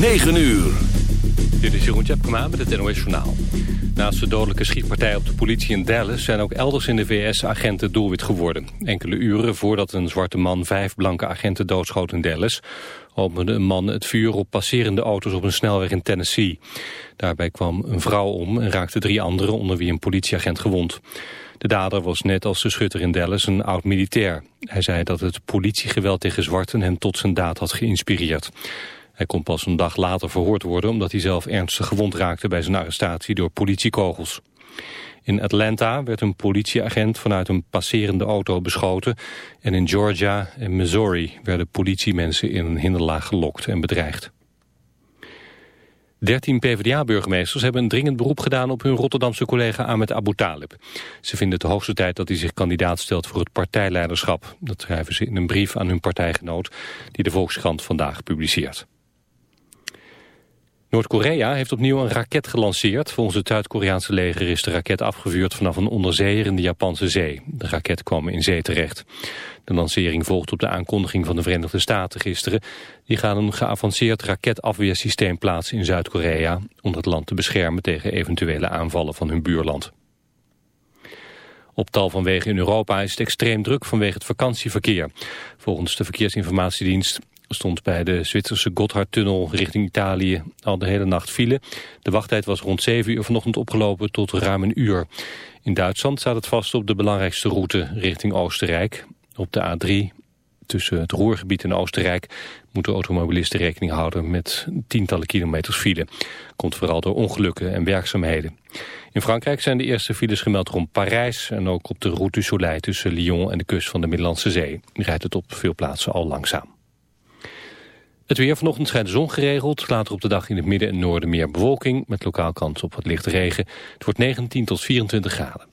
9 uur. Dit is Jeroen Tjepkema met het NOS Journaal. Naast de dodelijke schietpartij op de politie in Dallas... zijn ook elders in de VS agenten doelwit geworden. Enkele uren voordat een zwarte man vijf blanke agenten doodschoot in Dallas... opende een man het vuur op passerende auto's op een snelweg in Tennessee. Daarbij kwam een vrouw om en raakte drie anderen... onder wie een politieagent gewond. De dader was net als de schutter in Dallas een oud-militair. Hij zei dat het politiegeweld tegen zwarten hem tot zijn daad had geïnspireerd. Hij kon pas een dag later verhoord worden omdat hij zelf ernstig gewond raakte bij zijn arrestatie door politiekogels. In Atlanta werd een politieagent vanuit een passerende auto beschoten en in Georgia en Missouri werden politiemensen in een hinderlaag gelokt en bedreigd. Dertien PvdA-burgemeesters hebben een dringend beroep gedaan op hun Rotterdamse collega Ahmed Abu Talib. Ze vinden het de hoogste tijd dat hij zich kandidaat stelt voor het partijleiderschap. Dat schrijven ze in een brief aan hun partijgenoot die de Volkskrant vandaag publiceert. Noord-Korea heeft opnieuw een raket gelanceerd. Volgens het Zuid-Koreaanse leger is de raket afgevuurd vanaf een onderzeeër in de Japanse zee. De raket kwam in zee terecht. De lancering volgt op de aankondiging van de Verenigde Staten gisteren. Die gaan een geavanceerd raketafweersysteem plaatsen in Zuid-Korea... om het land te beschermen tegen eventuele aanvallen van hun buurland. Op tal van wegen in Europa is het extreem druk vanwege het vakantieverkeer. Volgens de Verkeersinformatiedienst stond bij de Zwitserse Gotthardtunnel richting Italië al de hele nacht file. De wachttijd was rond 7 uur vanochtend opgelopen tot ruim een uur. In Duitsland staat het vast op de belangrijkste route richting Oostenrijk. Op de A3 tussen het Roergebied en Oostenrijk moeten automobilisten rekening houden met tientallen kilometers file. Komt vooral door ongelukken en werkzaamheden. In Frankrijk zijn de eerste files gemeld rond Parijs en ook op de route du Soleil tussen Lyon en de kust van de Middellandse Zee. Rijdt het op veel plaatsen al langzaam. Het weer vanochtend schijnt de zon geregeld. Later op de dag in het midden en noorden meer bewolking... met lokaal kans op wat lichte regen. Het wordt 19 tot 24 graden.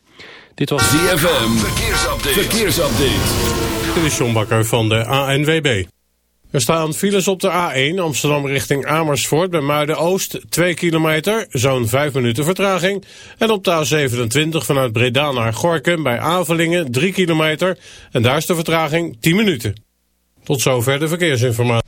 Dit was ZFM. Verkeersupdate. Verkeersupdate. Dit is John Bakker van de ANWB. Er staan files op de A1 Amsterdam richting Amersfoort bij Muiden-Oost 2 kilometer, zo'n 5 minuten vertraging. En op de A27 vanuit Breda naar Gorkum bij Avelingen 3 kilometer en daar is de vertraging 10 minuten. Tot zover de verkeersinformatie.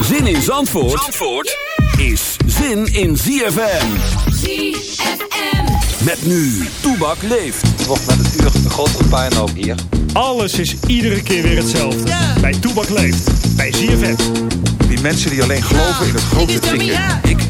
Zin in Zandvoort, Zandvoort is zin in ZFM. ZFM. Met nu, Toebak leeft. Het wordt met het uur een grotere puinhoop hier. Alles is iedere keer weer hetzelfde. Bij Toebak leeft. Bij ZFM. Die mensen die alleen geloven in het grote tikken. Ik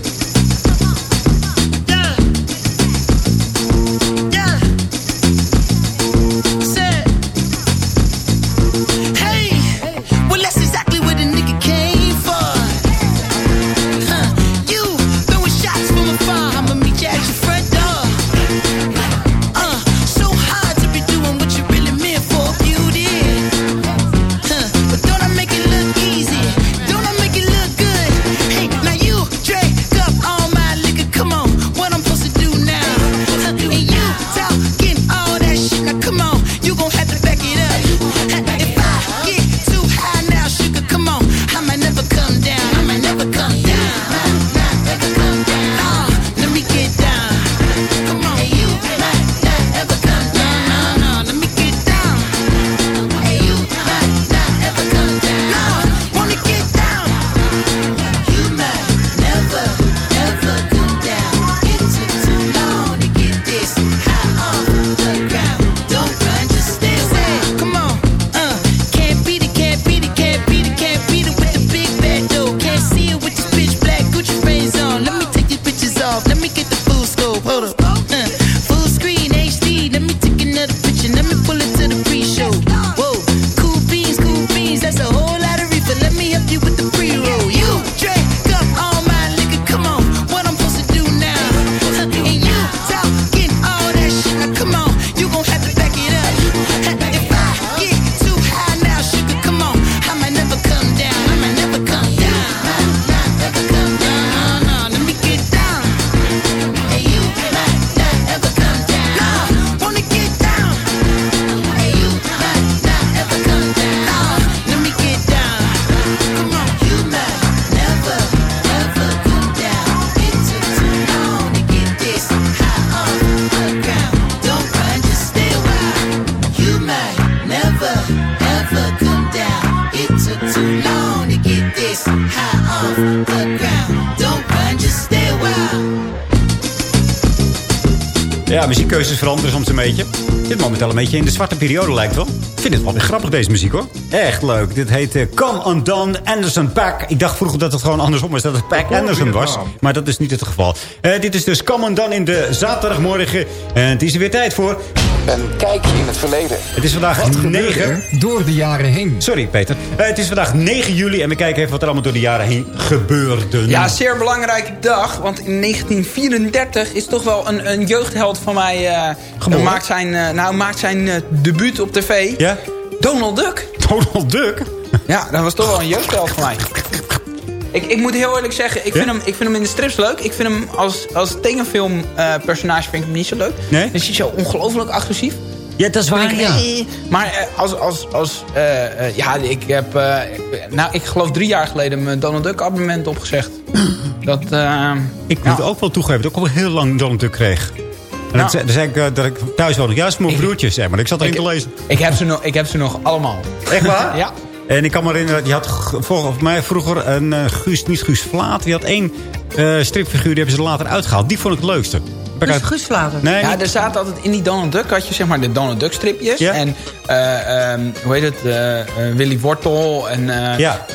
muziekkeuzes veranderen soms een beetje. Dit momenteel een beetje in de zwarte periode lijkt wel. Ik vind het wel weer grappig, deze muziek hoor. Echt leuk. Dit heet uh, Come Undone Anderson Pack. Ik dacht vroeger dat het gewoon andersom was, dat het Pack Anderson was. Maar dat is niet het geval. Uh, dit is dus Come Undone in de zaterdagmorgen. En het is er weer tijd voor... Een kijkje in het verleden. Het is vandaag 9... door de jaren heen? Sorry, Peter. Uh, het is vandaag 9 juli en we kijken even wat er allemaal door de jaren heen gebeurde. Ja, zeer belangrijke dag. Want in 1934 is toch wel een, een jeugdheld van mij... Uh, maakt zijn, uh, nou, maakt zijn uh, debuut op tv. Ja? Donald Duck. Donald Duck? Ja, dat was toch wel een jeugdheld van mij. Ik, ik moet heel eerlijk zeggen, ik, vind hem, ik vind hem in de strips leuk. Ik vind hem als, als tekenfilm personage vind ik hem niet zo leuk. Nee? Dan is hij zo ongelooflijk agressief. Ja, dat is waar, ik, ja. Maar uh, als, als, als uh, ja, ik heb, nou, ik geloof drie jaar geleden mijn Donald Duck abonnement opgezegd. dat, ik moet ook wel toegeven dat ik ook heel lang Donald Duck kreeg. En nou, dat, zei ik dat ik thuis woonde. Juist mijn broertjes, zeg maar. Ik zat erin ik, te lezen. Ik heb, ze nog, ik heb ze nog allemaal. Echt waar? ja. En ik kan me herinneren, die had volgens mij vroeger een uh, Guus, niet Guus Vlaat. Die had één uh, stripfiguur, die hebben ze later uitgehaald. Die vond ik het leukste. Guus Vlater? Nee, ja, er zaten altijd in die Donald Duck, had je zeg maar de Donald Duck stripjes. Ja? En, uh, um, hoe heet het, uh, Willy Wortel en ja.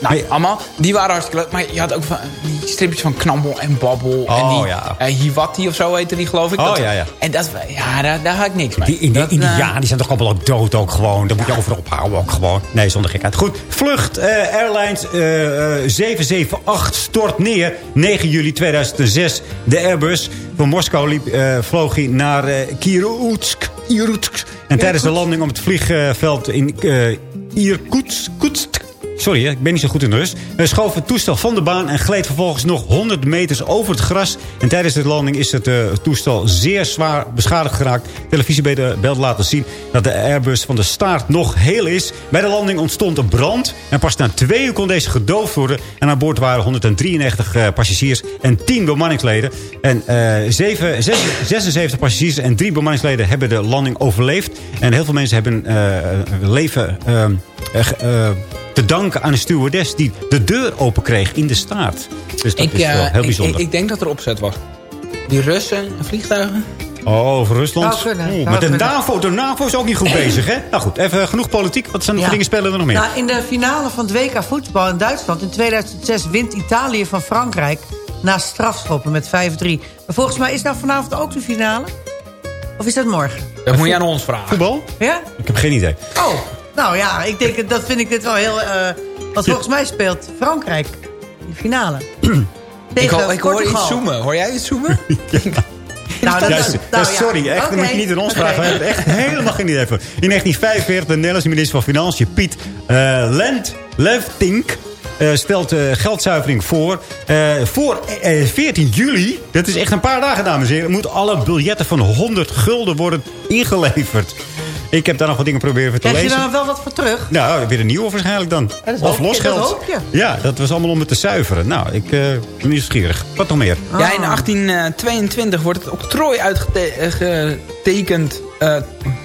Nou, hey. allemaal. Die waren hartstikke leuk. Maar je had ook van, die stripjes van Knabbel en Babbel. Oh, en die ja. Hiwatti of zo heette die, geloof ik. Oh, dat, ja, ja. En dat, ja, daar, daar had ik niks mee. Die, dat, die, ja, die zijn toch allemaal ook dood ook gewoon. Dat moet je overal ophouden ook gewoon. Nee, zonder gekheid. Goed, Vlucht Airlines 778 stort neer. 9 juli 2006. De Airbus van Moskou liep, uh, vloog hij naar uh, Kirutsk. Irkutsk. En tijdens de landing op het vliegveld in uh, Irkutsk... Sorry, ik ben niet zo goed in de rust. schoof het toestel van de baan en gleed vervolgens nog 100 meters over het gras. En tijdens de landing is het uh, toestel zeer zwaar beschadigd geraakt. Televisiebeelden laten zien dat de Airbus van de staart nog heel is. Bij de landing ontstond een brand. En pas na twee uur kon deze gedoofd worden. En aan boord waren 193 uh, passagiers en 10 bemanningsleden. En uh, 7, 6, 76 passagiers en 3 bemanningsleden hebben de landing overleefd. En heel veel mensen hebben leven te danken aan een stewardess die de deur open kreeg in de staart. Dus dat ik, is wel heel bijzonder. Ik, ik, denk dat er opzet was. Die Russen en vliegtuigen. Oh, over Rusland. Kunnen, Oeh, maar de kunnen. NAVO, de NAVO is ook niet goed bezig, hè? Nou goed, even genoeg politiek. Wat zijn Ja. dingen spelen er nog meer? Nou, in de finale van het WK voetbal in Duitsland in 2006 wint Italië van Frankrijk na strafschoppen met 5-3. Maar volgens mij is nou vanavond ook de finale? Of is dat morgen? Dat moet je aan ons vragen. Voetbal? Ja? Ik heb geen idee. Oh, nou ja, ik denk, dat vind ik dit wel heel... eh want volgens mij speelt Frankrijk in de finale. Ik, hoor, ik hoor iets zoomen. Hoor jij iets zoomen? Nou, dat nou ja, ja. sorry, echt, dat moet je niet in ons oké. vragen. We hebben echt helemaal geen idee van. In 1945, de Nederlandse minister van Financiën, Piet uh, Lent, Levtink... eh, stelt eh, geldzuivering voor. Eh, voor eh, 14 juli, dat is echt een paar dagen, dames en heren... moeten alle biljetten van 100 gulden worden ingeleverd. Ik heb daar nog wat dingen proberen te Krijg je lezen. daar wel wat voor terug? Nou, weer een nieuwe waarschijnlijk dan. of je, losgeld. dat hoop je. Ja, dat was allemaal om het te zuiveren. Nou, ik eh, ben nieuwsgierig. Wat nog meer? Ja, in 1822 wordt het octrooi uitgetekend... eh,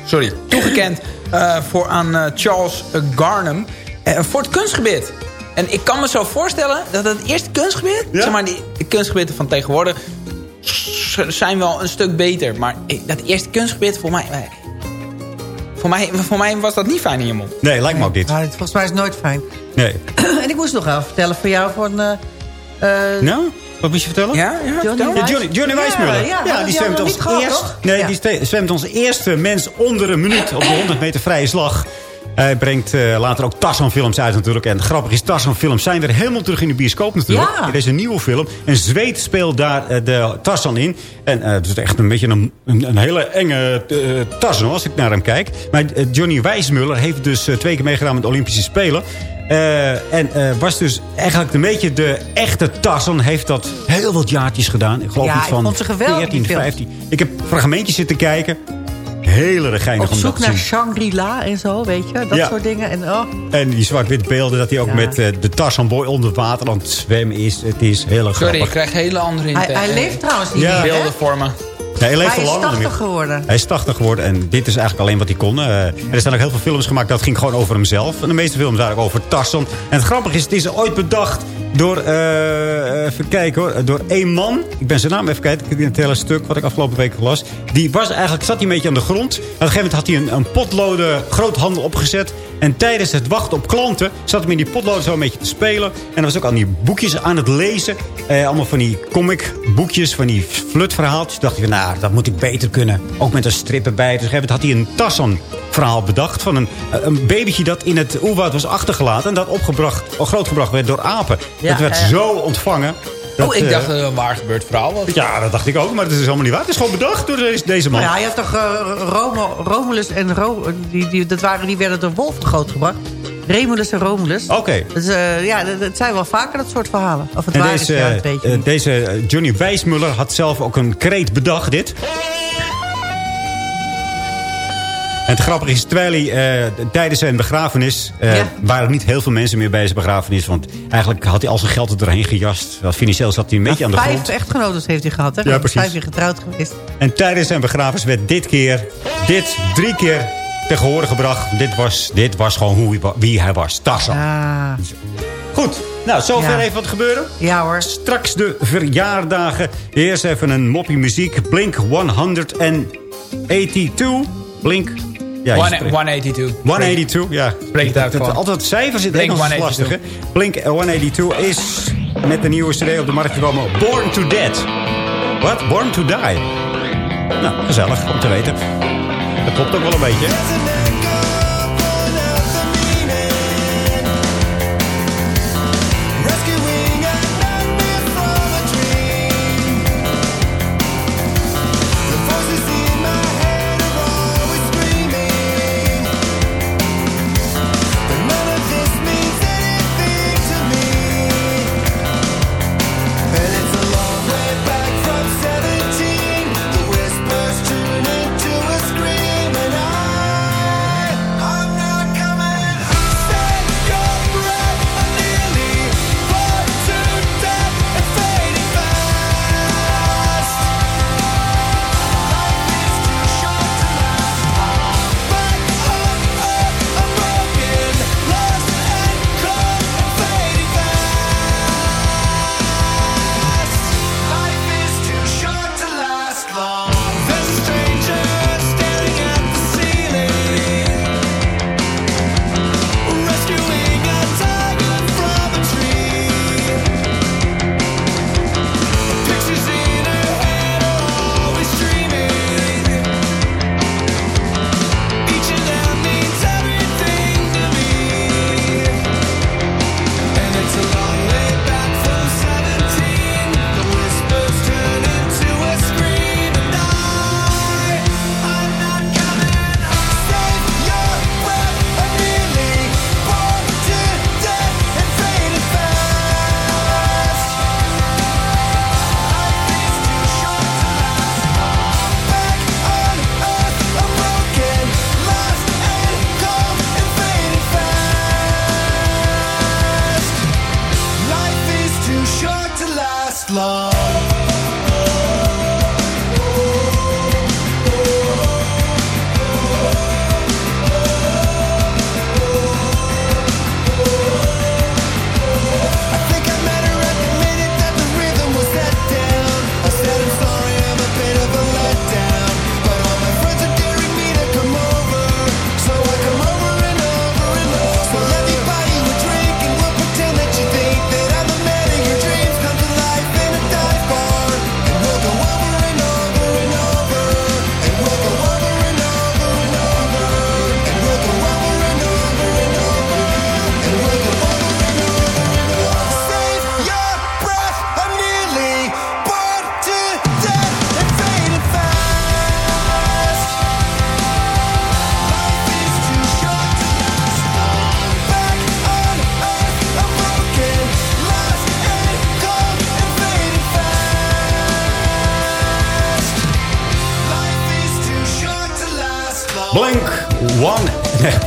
sorry, toegekend eh, voor aan eh, Charles eh, Garnham eh, voor het kunstgebied. En ik kan me zo voorstellen dat het eerste kunstgebied... Ja? Zeg maar, die, de kunstgebieden van tegenwoordig zijn wel een stuk beter. Maar dat eerste kunstgebied, voor mij... Voor mij, voor mij was dat niet fijn in je mond. Nee, lijkt me ook dit. Maar het- volgens mij is het nooit fijn. Nee. en ik moest nog wel vertellen voor jou voor een... eh, eh, Nou, wat moest je vertellen? Ja, ja. Johnny. Ja, Johnny, Johnny Ja, die zwemt als niet eerst. Nee, Ja. die zwemt als eerste mens onder een minuut op de 100 meter vrije slag. Hij brengt eh, later ook Tarzan-films uit natuurlijk. En grappig is, Tarzan-films zijn weer helemaal terug in de bioscoop natuurlijk. Ja. In deze nieuwe film. En Zweet speelt daar eh, de Tarzan in. En eh, het is echt een beetje een, een, een hele enge Tarzan als ik naar hem kijk. Maar Johnny Wijsmuller heeft dus twee keer meegedaan met de Olympische Spelen. En was dus eigenlijk een beetje de echte Tarzan. Heeft dat heel wat jaartjes gedaan. Ik geloof Ja, iets ik van vond ze geweldig, die 14, films. 15. Ik heb fragmentjes zitten kijken. Hele geinig op om dat zoek naar. Shangri-La en zo, weet je. Dat Ja. soort dingen. En, oh, En die zwart-wit beelden dat hij ook Ja. met eh, de Tarzan Boy onder water aan het zwemmen is. Het is heel erg Sorry, ik grappig. krijg hele andere hij, inte- hij leeft trouwens niet Ja. beelden voor me. Nee, hij leeft Hij al is lang niet meer. 80 geworden. Hij is 80 geworden en dit is eigenlijk alleen wat hij kon. Eh, er zijn ook heel veel films gemaakt dat ging gewoon over hemzelf. En de meeste films eigenlijk over Tarzan. En het grappige is, het is ooit bedacht door, eh, even kijken hoor, door één man. Ik ben zijn naam even kijken. Ik heb het hele stuk wat ik afgelopen week las. Die was eigenlijk, zat hij een beetje aan de grond. Op een gegeven moment had hij een, een potloden groothandel opgezet. En tijdens het wachten op klanten zat hij in die potloden zo een beetje te spelen. En was ook al die boekjes aan het lezen. Eh, allemaal van die comic boekjes, van die flutverhaaltjes. Dacht van, nou, dat moet ik beter kunnen. Ook met een strip erbij. Dus op een gegeven moment had hij een Tassan verhaal bedacht. Van een, een babytje dat in het oerwoud was achtergelaten. En dat opgebracht, grootgebracht werd door apen. Dat werd ja. zo ontvangen. Dat, oh, ik dacht eh, dat het een waar gebeurd verhaal was. ja, dat dacht ik ook, maar dat is helemaal niet waar. Het is gewoon bedacht door deze, deze man. Nou ja, je hebt toch eh, Romo- Romulus en Ro die, die, dat waren, die werden door wolven grootgebracht. Remulus en Romulus. Oké. Dus eh, ja, dat zijn wel vaker dat soort verhalen. Of het En waar deze, is, ja, eh, deze eh, Johnny Wijsmuller had zelf ook een kreet bedacht, dit. Het grappige is, terwijl hij eh, tijdens zijn begrafenis... eh, Ja. waren er niet heel veel mensen meer bij zijn begrafenis. Want eigenlijk had hij al zijn geld er doorheen gejast. Financieel zat hij een beetje aan de Vijf grond. echtgenoten heeft hij gehad, hè? Ja, precies. Vijf jaar getrouwd geweest. En tijdens zijn begrafenis werd dit keer, dit drie keer tegen horen gebracht. Dit was, dit was gewoon hoe hij, wie hij was. Tarzan. Ah, Goed, nou, zover Ja. even wat gebeuren. ja hoor. Straks de verjaardagen. Eerst even een moppie muziek. Blink 182. Blink... Ja, je One- spreekt- 182. 182, ja. Het uit Dat-. Altijd cijfers in het Blink Engels is lastig, hè? 182. Blink 182 is met de nieuwe cd op de markt gekomen. Born to Dead. Wat? Born to Die. Nou, gezellig om te weten. Dat klopt ook wel een beetje.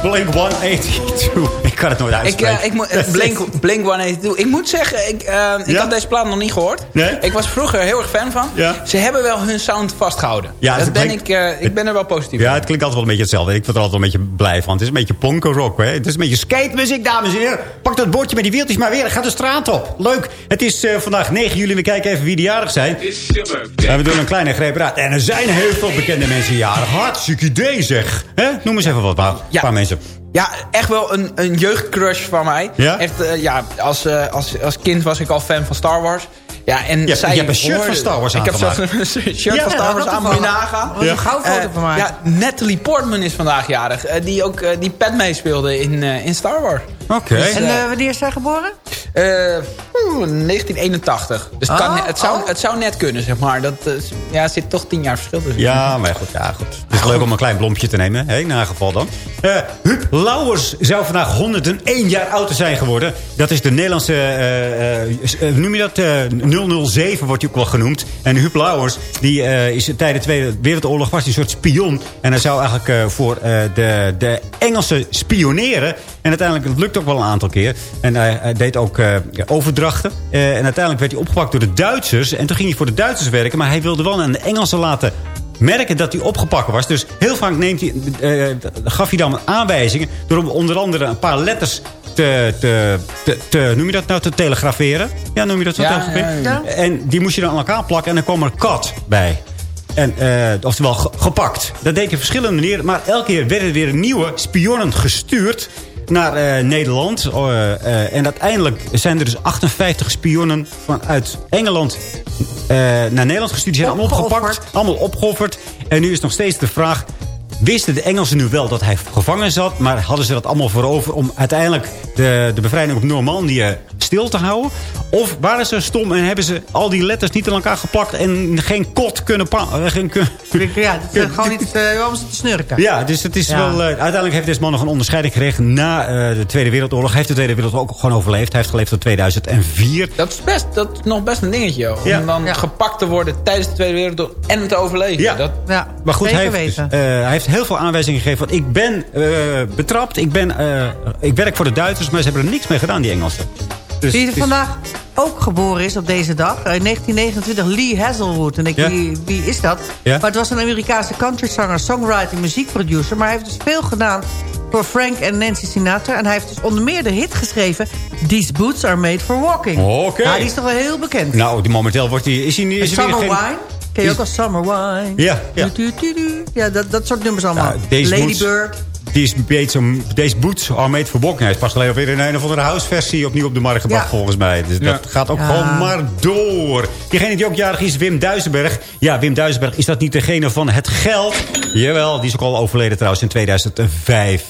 Blink One... Nee, Blink 182. Ik kan het nooit Ik, uitspreken. eh, ik, moet- Blink, Blink 182. Ik moet zeggen, ik, eh, ik Ja? had deze plaat nog niet gehoord. Nee? Ik was vroeger heel erg fan van. Ja. Ze hebben wel hun sound vastgehouden. Ja, dat ben ik, eh, ik ben er wel positief Ja, het klinkt altijd wel een beetje hetzelfde. Ik word er altijd wel een beetje blij van. Het is een beetje ponkerrock. Hè? Het is een beetje skate-muziek, dames en heren. Pak dat bordje met die wieltjes maar weer. Ga de straat op. Leuk. Het is eh, vandaag 9 juli. We kijken even wie de jarig zijn. En we doen een kleine greep raad. En er zijn heel veel bekende mensen jarig. Hartstikke idee zeg. Hè? Noem eens even wat, maar, Ja. paar mensen. Ja, echt wel een, een jeugdcrush van mij. Ja? Echt, eh, ja, als, eh, als, als kind was ik al fan van Star Wars. Ja, en Je- zij je hebt een shirt hoorde- van Star Wars Ik heb zelfs een shirt Ja, van Star Wars aan, nagaan. Er was een goudfoto Eh, van mij. Ja, Natalie Portman is vandaag jarig. die ook die Padme speelde in, in Star Wars. Oké. Dus, En eh, eh, wanneer is zij geboren? eh, oeh, 1981. Dus het, kan, net- het, zou, oh. het zou net kunnen, zeg maar. Dat eh, ja, er zit toch tien jaar verschil tussen. Ja, maar goed, ja, goed. Het is leuk om een klein bloempje te nemen, hè, in haar geval dan. Eh Huub Lauwers zou vandaag 101 jaar ouder zijn geworden. Dat is de Nederlandse, eh, eh, eh, noem je dat, eh 007 wordt hij ook wel genoemd. En Huub Lauwers, die eh, is tijdens de Tweede Wereldoorlog was hij een soort spion. En hij zou eigenlijk eh, voor eh, de, de Engelsen spioneren. En uiteindelijk, het lukt ook wel een aantal keer. En hij, hij deed ook eh, overdrachten. Eh, en uiteindelijk werd hij opgepakt door de Duitsers. En toen ging hij voor de Duitsers werken. Maar hij wilde wel aan de Engelsen laten merken dat hij opgepakt was. Dus heel vaak neemt hij, eh, gaf hij dan aanwijzingen... door onder andere een paar letters te, te, te, te- noem je dat nou, te telegraferen. Ja, noem je dat zo? Ja, telegraferen? ja, ja. En die moest je dan aan elkaar plakken en dan kwam er kat bij. En, eh, oftewel ge- gepakt. Dat deed op verschillende manieren. Maar elke keer werden er weer nieuwe spionnen gestuurd naar eh, Nederland. Eh, eh, en uiteindelijk zijn er dus 58 spionnen vanuit Engeland naar Nederland gestuurd. Die zijn allemaal opgepakt. Allemaal opgeofferd. En nu is nog steeds de vraag... Wisten de Engelsen nu wel dat hij gevangen zat... maar hadden ze dat allemaal voor over... om uiteindelijk de, de bevrijding op Normandië stil te houden? Of waren ze stom en hebben ze al die letters niet aan elkaar geplakt... en geen kot kunnen... pa- eh, geen kun- Ja, is gewoon niet uh, om ze te snurken. ja, dus het is Ja. wel... eh, uiteindelijk heeft deze man nog een onderscheiding gekregen... na eh, de Tweede Wereldoorlog. Hij heeft de Tweede Wereldoorlog ook gewoon overleefd. Hij heeft geleefd tot 2004. Dat is, best, dat is nog best een dingetje. Om Ja. dan Ja. gepakt te worden tijdens de Tweede Wereldoorlog en te overleven. Ja. Dat, Ja, Maar goed, hij heeft, dus, weten. eh, hij heeft heel veel aanwijzingen gegeven. Van, ik ben eh, betrapt, ik, ben, eh, ik werk voor de Duitsers... maar ze hebben er niks mee gedaan, die Engelsen. Dus Wie er vandaag ook geboren is op deze dag. In 1929 Lee Hazelwood. En ik, Ja. wie, wie is dat? Ja. Maar het was een Amerikaanse countryzanger, songwriter, muziekproducer. Maar hij heeft dus veel gedaan voor Frank en Nancy Sinatra. En hij heeft dus onder meer de hit geschreven... These Boots Are Made For Walking. Oké. Die is toch wel heel bekend. Nou, die momenteel wordt hij... Is hij, En is er Summer geen... Wine. Ken je ook als Summer Wine? Ja, ja. Du, du, du, du. Ja, dat, dat soort nummers allemaal. Ja, These Lady Boots- Bird. Deze, boots are made for walking. Hij is pas geleden weer in een of andere house-versie opnieuw op de markt gebracht, Ja. volgens mij. Dus dat gaat ook Ja. gewoon maar door. Diegene die ook jarig is, Wim Duisenberg. Ja, Wim Duisenberg, is dat niet degene van het geld? Jawel, die is ook al overleden trouwens in 2005.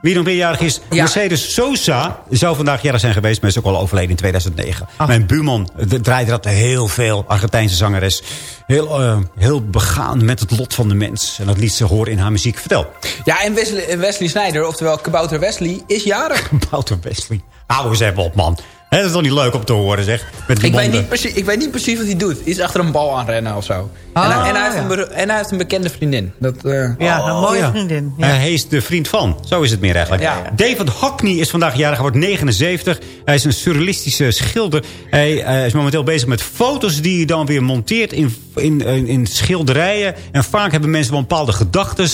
Wie nog meer jarig is, Ja. Mercedes Sosa zou vandaag jarig zijn geweest... maar is ook al overleden in 2009. Ach. Mijn buurman eh, draaide dat heel veel. Argentijnse zangeres. Heel, eh, heel begaan met het lot van de mens. En dat liet ze horen in haar muziek. Vertel. Ja, en Wesley, Wesley Snyder, oftewel Kabouter Wesley, is jarig. Wouter Wesley. Hou eens even op, man. Hè, dat is toch niet leuk om te horen, zeg. Met die Ik weet, niet precies, ik weet niet precies wat hij doet. Hij is achter een bal aan rennen of zo. Ah, en, hij, en, hij heeft ja. een en hij heeft een bekende vriendin. Dat, eh, Ja, een mooie Oh, ja. vriendin. Ja. Hij is de vriend van. Zo is het meer eigenlijk. Ja. David Hockney is vandaag jarig. Hij wordt 79. Hij is een surrealistische schilder. Hij eh, is momenteel bezig met foto's die hij dan weer monteert in, in, in, in schilderijen. En vaak hebben mensen wel bepaalde gedachten.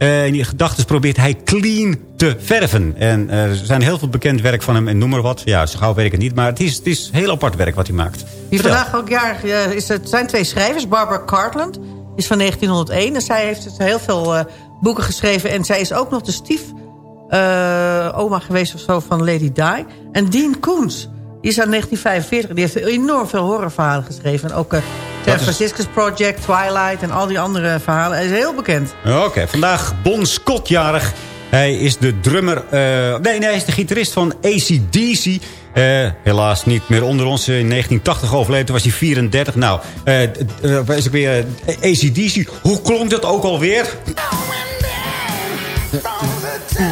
En die gedachten probeert hij clean te verven. En eh, er zijn heel veel bekend werk van hem. En noem maar wat. Ja, zo gauw weet ik het niet. Maar het is, het is heel apart werk wat hij maakt. Die vandaag ook jarig eh, is. Het zijn twee schrijvers. Barbara Cartland is van 1901. En zij heeft heel veel boeken geschreven. En zij is ook nog de stief oma geweest of zo van Lady Di. En Dean Koens. Die is aan 1945. Die heeft enorm veel horrorverhalen geschreven. En ook eh San is- Francisco's Project, Twilight en al die andere verhalen. Hij is heel bekend. Oké, vandaag Bon Scott jarig. Hij is de drummer... eh, nee, nee, hij is de gitarist van ACDC. Eh helaas niet meer onder ons. In 1980 overleden, toen was hij 34. Nou, waar is ik weer? ACDC. Hoe klonk dat ook alweer?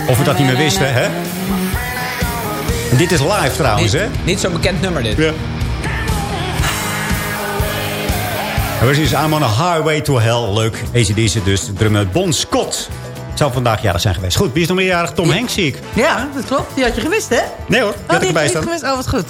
Of we dat niet meer wisten, hè? Dit is live trouwens, niet hè? niet zo'n bekend nummer dit. Ja. Zien I'm on a highway to hell. Leuk. ACDC dus. Drummer Bon Scott. Zou vandaag jarig zijn geweest. Goed, wie is nog meerjarig? Tom Hanks zie ik. Ja, dat klopt. Die had je gewist, hè? Nee hoor, die Oh, had die ik erbij staan. Oh, wat goed.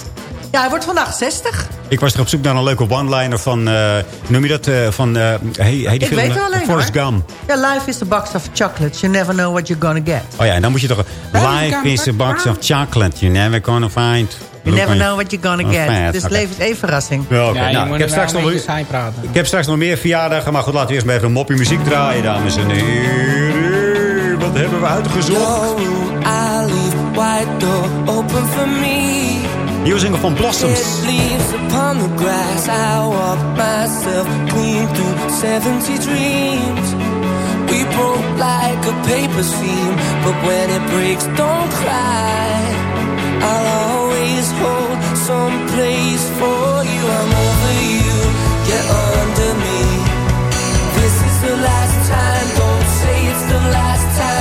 Ja, hij wordt vandaag 60. Ik was er op zoek naar een leuke one-liner van... eh, noem je dat? eh, van, eh hey, hey, die Ik film, weet wel alleen, Forrest. Gump. Ja, life is a box of chocolates. You never know what you're gonna get. Oh ja, en dan moet je toch... Life is a box of chocolate. You never gonna find... You never know what you're gonna get. fat. Dus Oké. leven is één verrassing. Ja, nou, ik, heb straks nog, praten. ik heb straks nog meer verjaardagen. Maar goed, laten we eerst maar even een moppie muziek draaien, dames en heren. Wat hebben we uitgezocht? I leave white door open for me. Single van Blossoms. Leaves upon the grass. I walk myself clean through 70 dreams. We broke like a paper seam, but when it breaks, don't cry. I'll always hold some place for you. I'm over you, get under me. This is the last time, don't say it's the last time.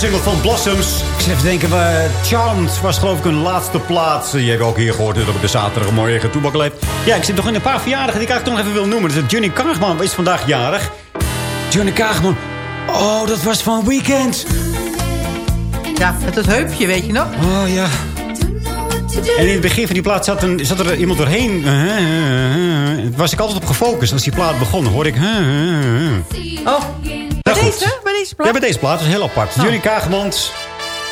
Single van Blossoms. Ik zit even te denken, uh, Charmed was geloof ik een laatste plaats. Je hebt ook hier gehoord dat op de zaterdagmorgen toebak leeft. Ja, ik zit nog in een paar verjaardagen die ik eigenlijk toch nog even wil noemen. Dus Johnny Kaagman is vandaag jarig. Johnny Kaagman. Oh, dat was van Weekend. Ja, met het heupje, weet je nog? Oh ja. En in het begin van die plaat zat, een, zat er iemand doorheen. Uh, uh, uh, uh. was ik altijd op gefocust. Als die plaat begon, hoorde ik... Uh, uh, uh. Oh, Nou, deze? Deze plaat? Ja, bij deze plaat. Dat is heel apart. Oh. Kagemans.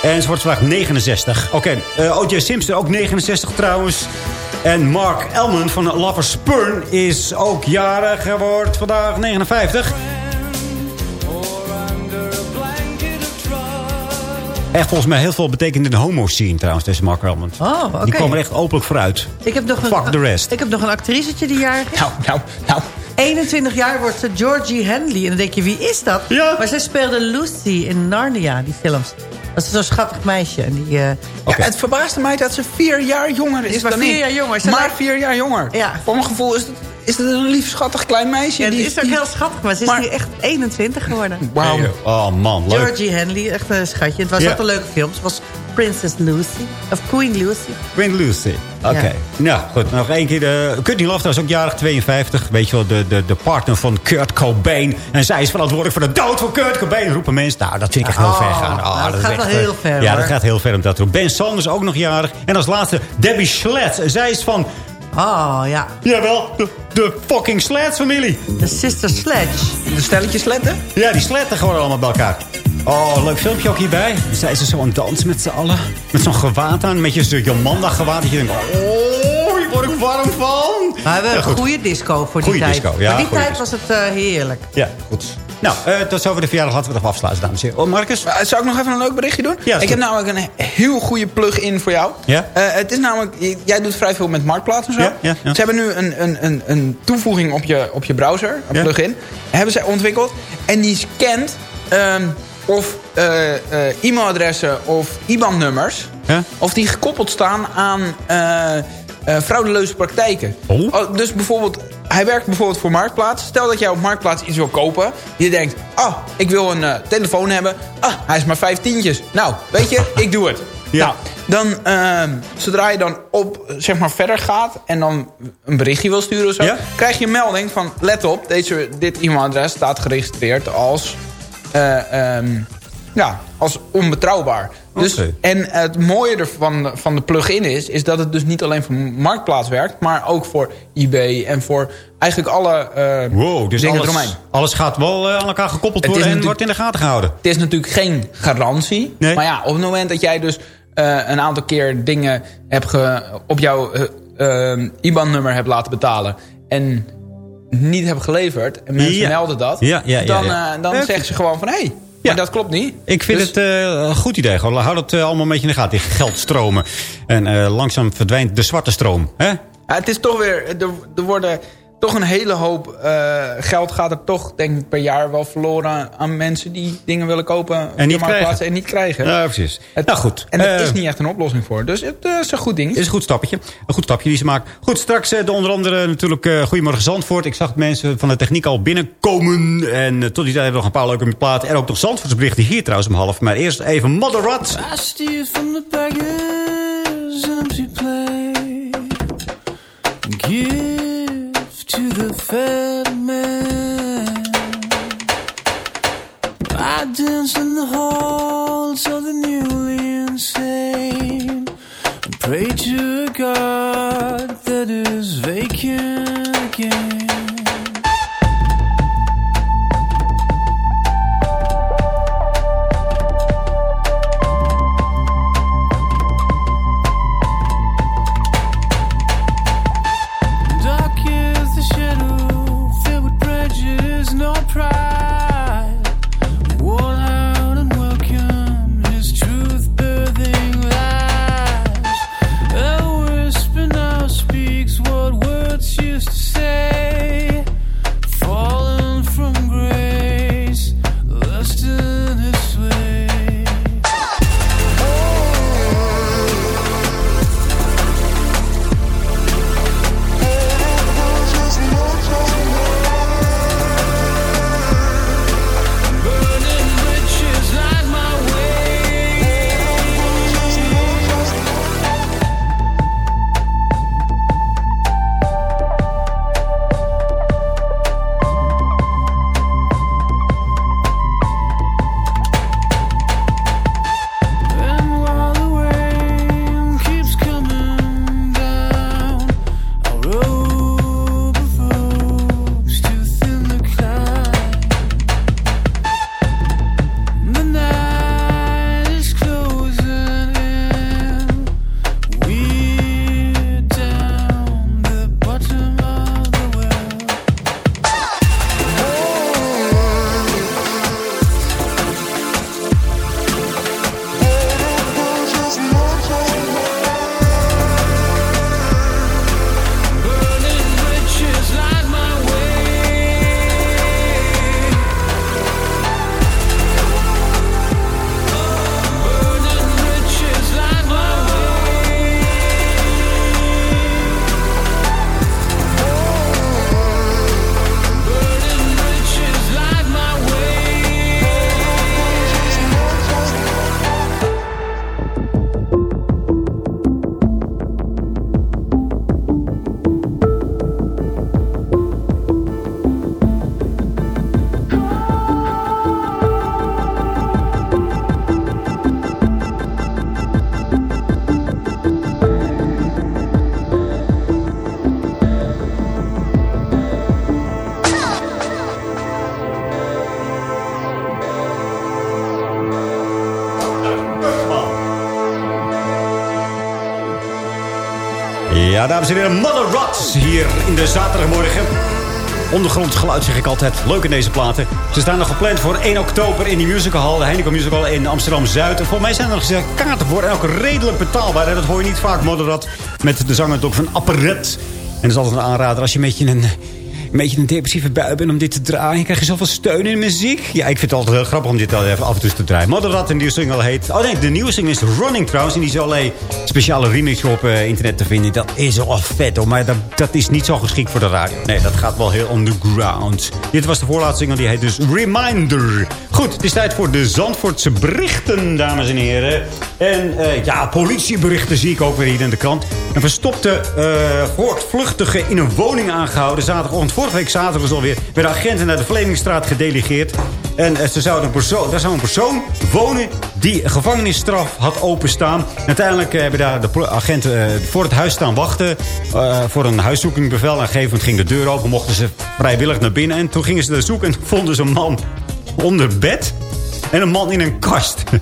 En ze wordt vandaag 69. Oké, eh, O.J. Simpson ook 69 trouwens. En Mark Elman van Lover Spurn is ook jarig. Hij wordt vandaag 59. Echt volgens mij heel veel betekend in de homo-scene trouwens, deze Mark Elman. Oh, oké. Die kwam er echt openlijk vooruit. Ik heb nog een, Fuck the rest. Ik heb nog een actricetje die jarig is. Nou, nou, nou. 21 jaar wordt ze Georgie Henley. En dan denk je, wie is dat? Ja. Maar zij speelde Lucy in Narnia, die films. Dat is zo'n schattig meisje. En die, eh, het verbaasde mij dat ze vier jaar jonger is is maar dan vier ik. jaar jonger. Ze Maar lijkt- vier jaar jonger. Ja. Voor mijn gevoel is het, is het een lief, schattig klein meisje. ja, die die, is ook die- heel schattig. Maar ze is Maar- nu echt 21 geworden. Wauw. Oh man, leuk. Georgie Henley, echt een schatje. Het was Ja. ook een leuke film. Het was Princess Lucy. Of Queen Lucy. Queen Lucy. Oké. Ja. Nou, goed. Nog één keer. De... Courtney Love was ook jarig, 52. Weet je wel, de, de, de partner van Kurt Cobain. En zij is verantwoordelijk voor de dood van Kurt Cobain. Roepen mensen. Nou, dat vind ik echt heel Oh, ver gaan. nou, dat is gaat wel eh, heel ver, Ja, dat gaat heel ver om dat te doen. Ben Sanders ook nog jarig. En als laatste Debbie Schlett. Zij is van... Oh, ja. Jawel, de, de fucking Sleds-familie. De Sister Sledge. De stelletje sletten? Ja, die sletten gewoon allemaal bij elkaar. Oh, leuk filmpje ook hierbij. Zijn ze zo aan het dansen met z'n allen. Met zo'n gewaad aan. Met je zo'n Jomanda-gewaad. Dat je denkt, oh, hier word ik warm van. Maar we hebben Ja, een goed. goede disco voor die Goeie tijd. disco, ja, voor die tijd was het eh, heerlijk. Ja, goed. Nou, eh tot zover de verjaardag. Laten we het nog afsluiten, dames en heren. Oh, Marcus? Uh, Zou ik nog even een leuk berichtje doen? Ja, ik heb namelijk een heel goede plug-in voor jou. Ja? Eh, het is namelijk, jij doet vrij veel met Marktplaats en zo. Ja, ja, ja. Ze hebben nu een, een, een, een toevoeging op je, op je browser, een plugin. Hebben zij ontwikkeld. En die scant ehm, of eh, eh, e-mailadressen of IBAN-nummers... Ja? of die gekoppeld staan aan eh eh, fraudeleuze praktijken. Oh. dus bijvoorbeeld, hij werkt bijvoorbeeld voor Marktplaats. Stel dat jij op Marktplaats iets wil kopen. Je denkt, ah, ik wil een eh, telefoon hebben. Ah, hij is maar vijf tientjes. Nou, weet je, ik doe het. Ja. Nou, dan, ehm, zodra je dan op, zeg maar, verder gaat... en dan een berichtje wil sturen of zo... Ja? krijg je een melding van... let op, deze, dit e-mailadres staat geregistreerd als... eh, ehm, ja, als onbetrouwbaar. Dus. En het mooie ervan van de plug-in is... is dat het dus niet alleen voor Marktplaats werkt... maar ook voor eBay en voor eigenlijk alle eh, Wow, dus dingen alles, eromheen. alles gaat wel eh, aan elkaar gekoppeld Het worden en wordt in de gaten gehouden. Het is natuurlijk geen garantie. Nee. Maar ja, op het moment dat jij dus eh, een aantal keer dingen hebt ge, op jouw IBAN-nummer hebt laten betalen... en niet hebben geleverd en mensen Ja. melden dat... Ja, ja, ja, dan, dan zeggen ze gewoon van... hé, hey, Ja. maar dat klopt niet. Ik vind Dus- het eh, een goed idee. Gewoon, hou dat eh, allemaal een beetje in de gaten, die geldstromen. En eh, langzaam verdwijnt de zwarte stroom. Hè? Het is toch weer... Er, er worden toch een hele hoop eh, geld gaat er toch, denk ik, per jaar wel verloren aan mensen die dingen willen kopen op En niet krijgen. en niet krijgen. Ja, precies. Het- nou goed. En er Eh, is niet echt een oplossing voor. Dus het eh, is een goed ding. is een goed stapje. Een goed stapje die ze maken. Goed, straks de onder andere natuurlijk eh Goedemorgen Zandvoort. Ik zag mensen van de techniek al binnenkomen. En eh, tot die tijd hebben we nog een paar leuke platen. En ook nog Zandvoortsberichten hier trouwens om half. Maar eerst even Mother Rat. I steal from the empty. Give to the fat man. I dance in the halls of the newly insane. And pray to a God that is vacant again. Dames en heren, Mother Rot hier in de zaterdagmorgen. Ondergrond geluid zeg ik altijd. Leuk in deze platen. Ze staan nog gepland voor 1 oktober in die musicalhall. De Heineken Musical in Amsterdam-Zuid. Volgens mij zijn er nog kaarten voor. En ook redelijk betaalbaar. Dat hoor je niet vaak, Mother Rot. Met de zanger ook van Apperet. En dat is altijd een aanrader als je een beetje een beetje een depressieve bui bent om dit te draaien. Krijg je zoveel steun in de muziek. Ja, ik vind het altijd heel grappig om dit even af en toe te draaien. Dat een nieuwe single heet... Oh nee, de nieuwe single is Running trouwens. En die is allerlei speciale remix op uh, internet te vinden. Dat is wel vet hoor. Maar dat, dat is niet zo geschikt voor de radio. Nee, dat gaat wel heel underground. Dit was de voorlaatste single. Die heet dus Reminder. Goed, het is tijd voor de Zandvoortse berichten, dames en heren. En uh, ja, politieberichten zie ik ook weer hier in de krant. Een verstopte uh, voortvluchtige in een woning aangehouden. Zaterdagochtend vorige week zaterdag was alweer... werden agenten naar de Vlemingstraat gedelegeerd. En ze zouden een persoon, daar zou een persoon wonen die gevangenisstraf had openstaan. En uiteindelijk hebben daar de agenten voor het huis staan wachten... voor een huiszoekingbevel. En gegeven ging de deur open, mochten ze vrijwillig naar binnen. En toen gingen ze naar zoeken en vonden ze een man onder bed en een man in een kast.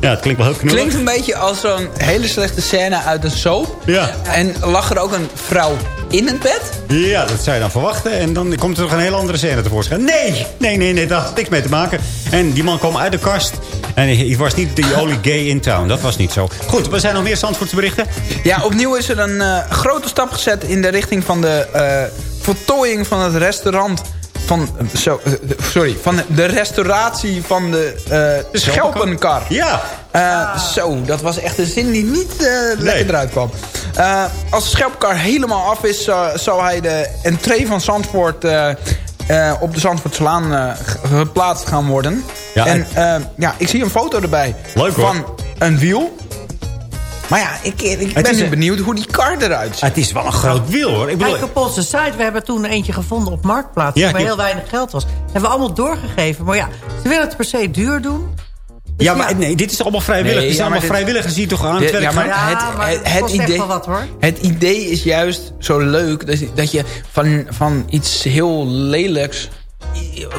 Ja, het klinkt wel heel knullig. Klinkt een beetje als zo'n hele slechte scène uit een soap. Ja. En lag er ook een vrouw in het bed? Ja, dat zou je dan verwachten. En dan komt er nog een hele andere scène tevoorschijn. Nee, nee, nee, nee, dat had niks mee te maken. En die man kwam uit de kast. En hij was niet de only gay in town. Dat was niet zo. Goed, we zijn nog meer Zandvoortse berichten. Ja, opnieuw is er een uh, grote stap gezet in de richting van de uh, voltooiing van het restaurant van, zo, sorry, van de restauratie van de, uh, de Schelpenkar. Ja. Uh, zo, dat was echt een zin die niet uh, lekker nee. eruit kwam. Als de Schelpenkar helemaal af is, zal hij de entree van Zandvoort op de Zandvoortslaan geplaatst gaan worden. Ja, en ja, ik zie een foto erbij Leuk, van een wiel maar ja, ik, ik ben nu benieuwd hoe die kar eruit ziet. Het is wel een groot wiel hoor. Ik bedoel... Kijk op onze site, we hebben toen eentje gevonden op Marktplaats... Ja, waar heel weinig geld was. hebben we allemaal doorgegeven. Maar ja, ze willen het per se duur doen. Dus ja, maar nee, dit is allemaal vrijwillig. Nee, het is ja, allemaal dit, vrijwilligers die toch aan het werk ja, maar het, maar het, het, het idee, wat, hoor. het idee is juist zo leuk... dat, dat je van, van iets heel lelijks...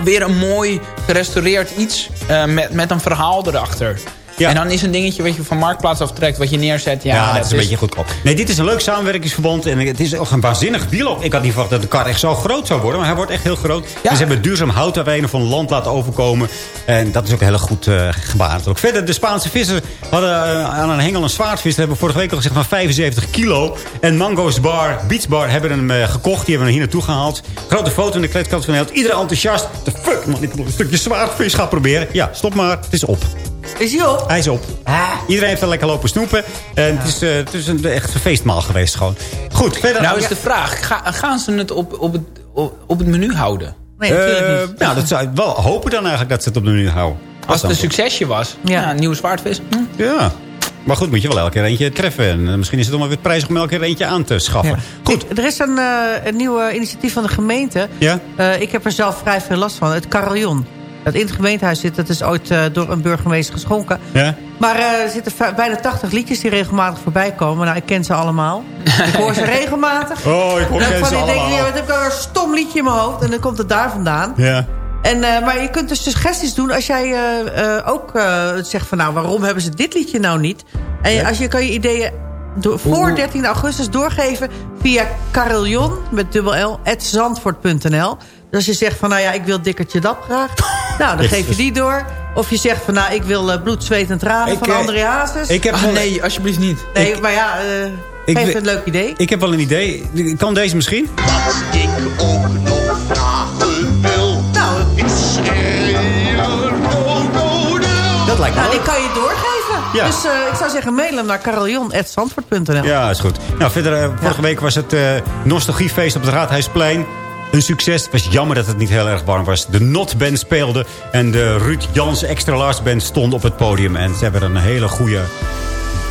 weer een mooi gerestaureerd iets uh, met, met een verhaal erachter... Ja. En dan is een dingetje wat je van Marktplaats aftrekt, wat je neerzet. Ja, ja dat is een beetje goedkoop. Nee, dit is een leuk samenwerkingsverband. En het is ook een waanzinnig biel. Ik had niet verwacht dat de kar echt zo groot zou worden. Maar hij wordt echt heel groot. Ja. ze hebben duurzaam hout uit van land laten overkomen. En dat is ook een hele goed uh, gebaar. Ook verder, de Spaanse vissers hadden uh, aan een hengel een zwaardvis. hebben vorige week al gezegd van 75 kilo. En Mango's Bar, Beach Bar, hebben hem uh, gekocht. Die hebben we hier naartoe gehaald. Grote foto in de kleedkant van Nederland. Iedereen enthousiast. De fuck man, ik moet een stukje zwaardvis gaan proberen. Ja, stop maar. Het is op. Is hij op? Hij is op. Ah. Iedereen heeft er lekker lopen snoepen. En het, is, uh, het is een echt een feestmaal geweest gewoon. Goed, verder. Nou is de vraag, ga, gaan ze het op, op, het, op, het menu houden? Nee, natuurlijk niet. Nou, dat zou ik wel hopen dan eigenlijk dat ze het op het menu houden. Als het een succesje was. Ja, ja nieuwe zwaardvis. Hm. Ja. Maar goed, moet je wel elke keer eentje treffen. En eh, misschien is het om weer prijzig om elke keer eentje aan te schaffen. Goed. er is een, uh, een nieuw initiatief van de gemeente. Ja? Uh, ik heb er zelf vrij veel last van. Het carillon dat in het gemeentehuis zit. Dat is ooit uh, door een burgemeester geschonken. Ja? Maar uh, er zitten bijna 80 liedjes die regelmatig voorbij komen. Nou, ik ken ze allemaal. ik hoor ze regelmatig. Oh, ik hoor ze allemaal. Denk, ja, wat heb ik een stom liedje in mijn hoofd? En dan komt het daar vandaan. Ja. En, uh, maar je kunt dus suggesties doen als jij ook zegt van... nou, waarom hebben ze dit liedje nou niet? En ja. als je kan je ideeën door, voor 13 augustus doorgeven via carillon met dubbel L, zandvoort.nl. Dus als je zegt van, nou ja, ik wil dikkertje dap graag. nou, dan geef je die door. Of je zegt van, nou, ik wil uh, bloed, zweet en tranen van André Hazes. Ik heb ah, nee, alsjeblieft niet. Nee, maar ja, uh, geef een leuk idee. Ik heb wel een idee. Kan deze misschien? Wat ik ook nog vragen wil. Nou, is Dat lijkt me Nou, die kan je doorgeven. Ja. Dus uh, ik zou zeggen, mail hem naar carillon.zandvoort.nl. Ja, is goed. Nou, verder, vorige ja. week was het nostalgiefeest op het Raadhuisplein een succes. Het was jammer dat het niet heel erg warm was. De Not-band speelde en de Ruud Jans Extra Lars Band stond op het podium. En ze hebben een hele goede,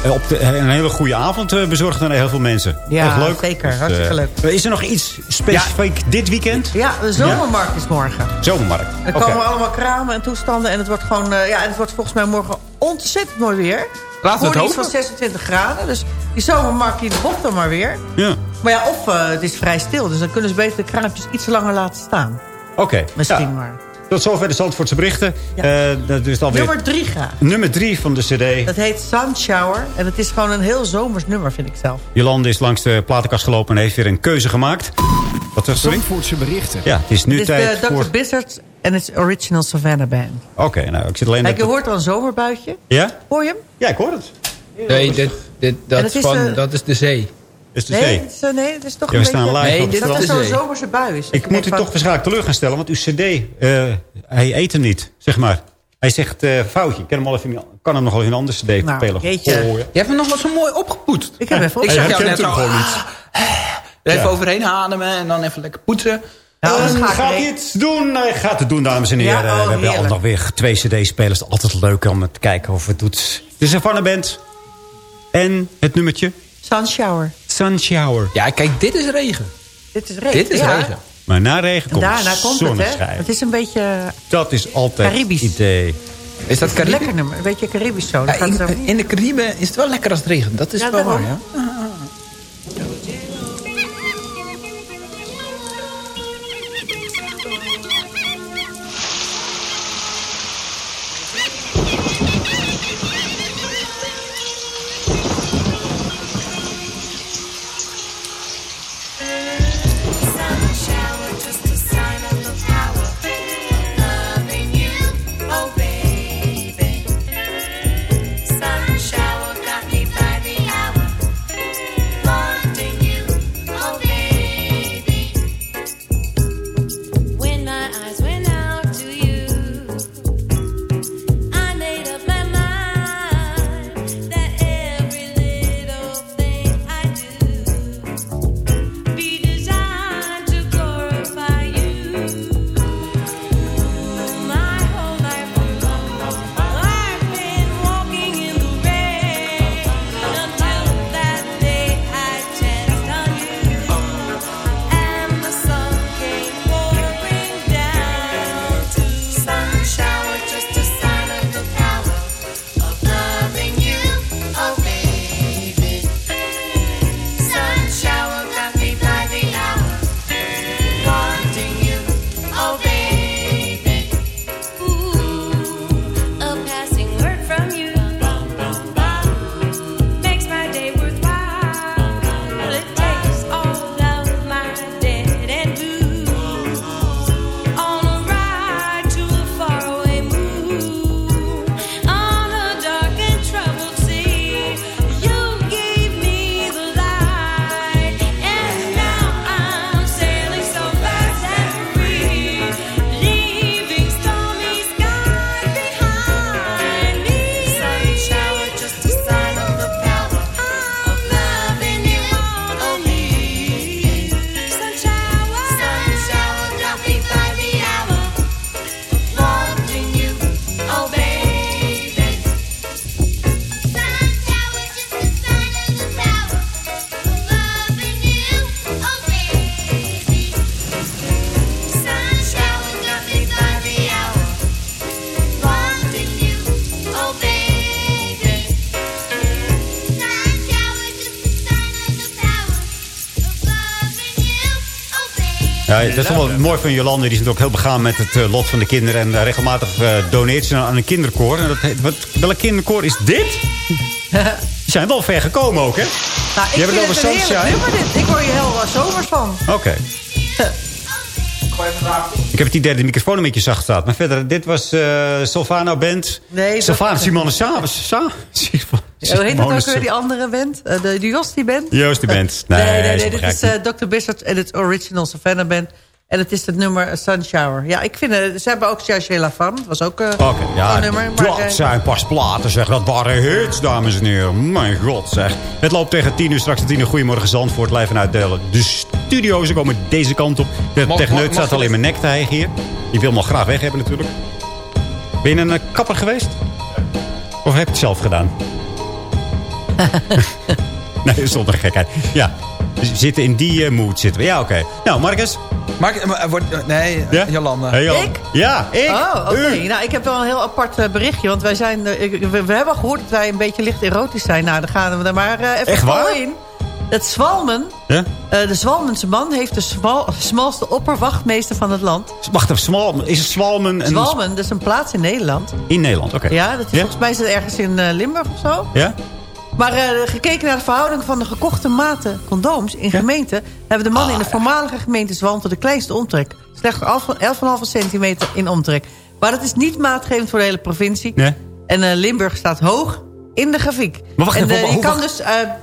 op de, een hele goede avond eh, bezorgd aan heel veel mensen. Ja, leuk. zeker. Dus, Hartstikke leuk. Is er nog iets specifiek ja. dit weekend? Ja, de zomermarkt is morgen. Zomermarkt. Er komen okay. allemaal kramen en toestanden. En het wordt gewoon, ja, het wordt volgens mij morgen ontzettend mooi weer. Laten we het hopen. van 26 graden. Dus die zomermarkt die bocht dan maar weer. Ja. Maar ja, of uh, het is vrij stil. Dus dan kunnen ze beter de kraampjes iets langer laten staan. Oké. Misschien ja. maar. Tot zover de Zandvoortse berichten. Ja. Eh, dat is alweer Nummer drie graag. nummer drie van de cd. Dat heet Sun Shower. En het is gewoon een heel zomers nummer, vind ik zelf. Jolande is langs de platenkast gelopen en heeft weer een keuze gemaakt. Wat was het? Zandvoortse berichten. Ja, het is nu Dit is tijd de Dr. voor... Blizzard en het Original Savannah Band. Oké, nou, ik zit alleen... Kijk, je hoort al een zomerbuitje. Ja? Hoor je hem? Ja, ik hoor het. Nee, dit, dit, dat, is het van, eh, dat is de zee. Is de Nee, zee. het is, eh, nee, het is toch Ja, een we staan beetje... live Nee, op het dit- Dat het is zo'n zomerse bui is. Ik moet u toch waarschijnlijk teleur gaan stellen, want uw cd, eh, hij eet hem niet, zeg maar. Hij zegt eh, foutje. Ik kan hem, al even, kan hem nog wel even een andere cd Nou, spelen. jeetje. Oh, ja. Je hebt hem nog wel zo mooi opgepoetst. Ik heb even Ik op. zag jou net herkent Even Ja. overheen ademen en dan even lekker poetsen. Nou, dan ga ik gaat hij iets doen? Hij gaat het doen, dames en Ja, heren. oh, we hebben altijd nog weer twee cd-spelers. Altijd leuk om te kijken of het doet. Het is een Savannah Band. En het nummertje? Sun Shower. Sun Shower. Ja, kijk, dit is regen. Dit is regen. Dit is ja. regen. Maar na regen En komt daarna komt het, hè. zonneschijn. Het is een beetje Dat is altijd Caribisch. het idee. Is dat een Caribisch? lekker nummer. Een beetje Caribisch zo. Ja, Dan gaat het in, in de Cariben is het wel lekker als het regent. Dat is Ja, wel waar, ja. Ja, dat is toch wel mooi van Jolande. Die is natuurlijk ook heel begaan met het eh, lot van de kinderen. En eh, regelmatig eh, doneert ze aan een kinderkoor. En dat heet, wat, welk kinderkoor is dit? Die zijn wel ver gekomen ook, hè? Nou, ik Je hebt vind het een heerlijk Sunshine? nummer dit. Ik word hier heel uh, zomers van. Oké. Ik heb het idee dat de microfoon een beetje zacht staat. Maar verder, dit was eh Silvano Band. Nee, dat- Silvano Simone Sa... Sa Hoe heet dat ook weer, die andere band? Eh, de, de Jostie Band? Joost die band. Nee, Nee, nee, dit is eh, Dr. Blizzard en het Original Savannah Band. En het is het nummer Sun Shower. Ja, ik vind het... Ze hebben ook Cherche La Femme. Dat was ook eh Oké, ja, zo'n nummer. Maar, dat eh, zijn pas platen, zeg. Dat waren hits, dames en heren. Mijn god, zeg. Het loopt tegen tien uur, straks tien uur. Goedemorgen, Zandvoort, live vanuit de, de studio. Ze komen deze kant op. De techneut staat al in mijn nek te hijgen hier. Die wil me graag weg hebben, natuurlijk. Ben je een eh, kapper geweest? Of heb je het zelf gedaan? nee, zonder gekheid. Ja, we zitten in die eh, mood zitten we. Ja, oké. Nou, Marcus. Mark, eh, wordt, eh, nee, Ja? Jolanda. Hey. Ik? Ja, ik. Oh, oké. Nou, ik heb wel een heel apart berichtje. Want wij zijn, we, we hebben gehoord dat wij een beetje licht erotisch zijn. Nou, dan gaan we er maar eh, even Echt waar? in. Het Zwalmen, Ja? eh, de Zwalmense man... heeft de smal- smalste opperwachtmeester van het land. Wacht even, Zwalmen. Is het Zwalmen? Een... Zwalmen, dat is een plaats in Nederland. In Nederland, oké. Ja, dat is, volgens mij is het ergens in eh, Limburg of zo. Ja? Maar eh, gekeken naar de verhouding van de gekochte maten condooms in gemeenten... hebben de mannen in de voormalige gemeente Zwanten de kleinste omtrek. Slechts 11,5 centimeter in omtrek. Maar dat is niet maatgevend voor de hele provincie. Nee. En eh, Limburg staat hoog in de grafiek. Maar wacht en even, eh, je kan dus